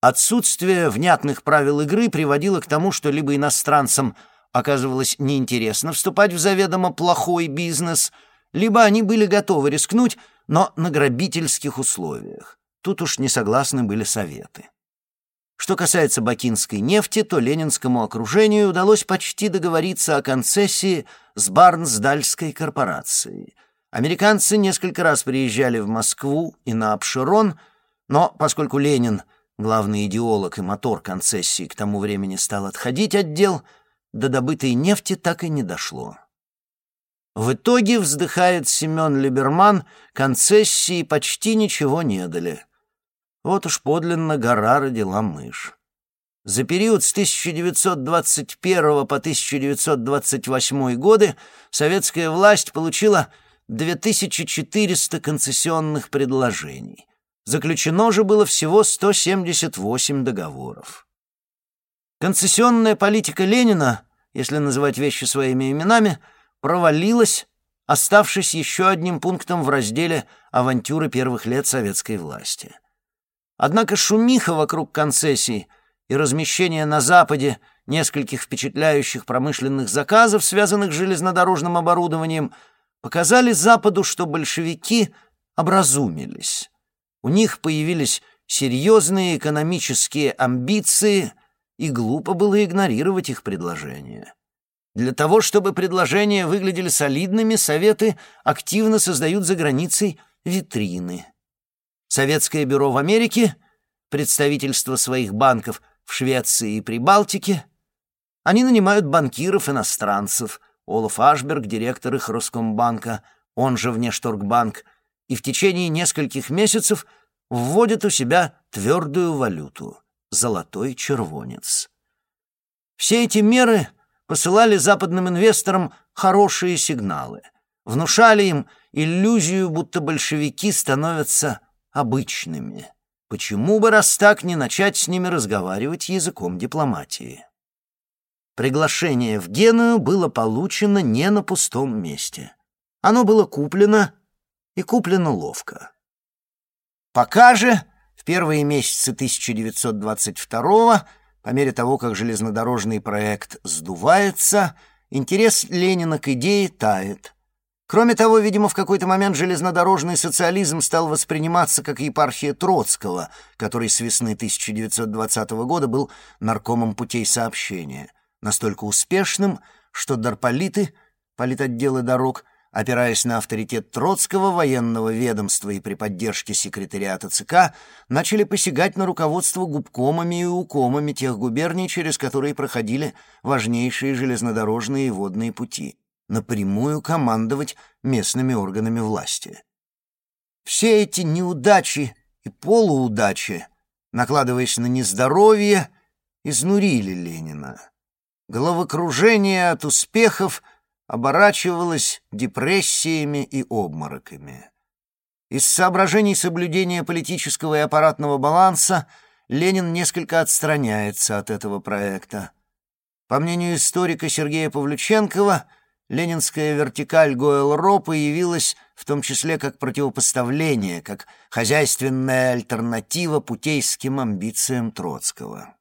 Отсутствие внятных правил игры приводило к тому, что либо иностранцам оказывалось неинтересно вступать в заведомо плохой бизнес, либо они были готовы рискнуть, но на грабительских условиях. Тут уж не согласны были советы. Что касается бакинской нефти, то ленинскому окружению удалось почти договориться о концессии с Барнсдальской корпорацией — Американцы несколько раз приезжали в Москву и на Обширон, но поскольку Ленин, главный идеолог и мотор концессии, к тому времени стал отходить от дел, до добытой нефти так и не дошло. В итоге, вздыхает Семен Либерман, концессии почти ничего не дали. Вот уж подлинно гора родила мышь. За период с 1921 по 1928 годы советская власть получила 2400 концессионных предложений. Заключено же было всего 178 договоров. Концессионная политика Ленина, если называть вещи своими именами, провалилась, оставшись еще одним пунктом в разделе «Авантюры первых лет советской власти». Однако шумиха вокруг концессий и размещение на Западе нескольких впечатляющих промышленных заказов, связанных с железнодорожным оборудованием – показали Западу, что большевики образумились. У них появились серьезные экономические амбиции, и глупо было игнорировать их предложения. Для того, чтобы предложения выглядели солидными, Советы активно создают за границей витрины. Советское бюро в Америке, представительство своих банков в Швеции и Прибалтике, они нанимают банкиров-иностранцев – Олаф Ашберг, директор их Роскомбанка, он же Внешторгбанк, и в течение нескольких месяцев вводит у себя твердую валюту — золотой червонец. Все эти меры посылали западным инвесторам хорошие сигналы, внушали им иллюзию, будто большевики становятся обычными. Почему бы раз так не начать с ними разговаривать языком дипломатии? Приглашение в Геную было получено не на пустом месте. Оно было куплено, и куплено ловко. Пока же, в первые месяцы 1922 по мере того, как железнодорожный проект сдувается, интерес Ленина к идее тает. Кроме того, видимо, в какой-то момент железнодорожный социализм стал восприниматься как епархия Троцкого, который с весны 1920 года был наркомом путей сообщения настолько успешным, что дарполиты, политотделы дорог, опираясь на авторитет Троцкого военного ведомства и при поддержке секретариата ЦК, начали посягать на руководство губкомами и укомами тех губерний, через которые проходили важнейшие железнодорожные и водные пути, напрямую командовать местными органами власти. Все эти неудачи и полуудачи, накладываясь на нездоровье, изнурили Ленина. Головокружение от успехов оборачивалось депрессиями и обмороками. Из соображений соблюдения политического и аппаратного баланса Ленин несколько отстраняется от этого проекта. По мнению историка Сергея Павлюченкова, ленинская вертикаль Гойл-Ро появилась в том числе как противопоставление, как хозяйственная альтернатива путейским амбициям Троцкого.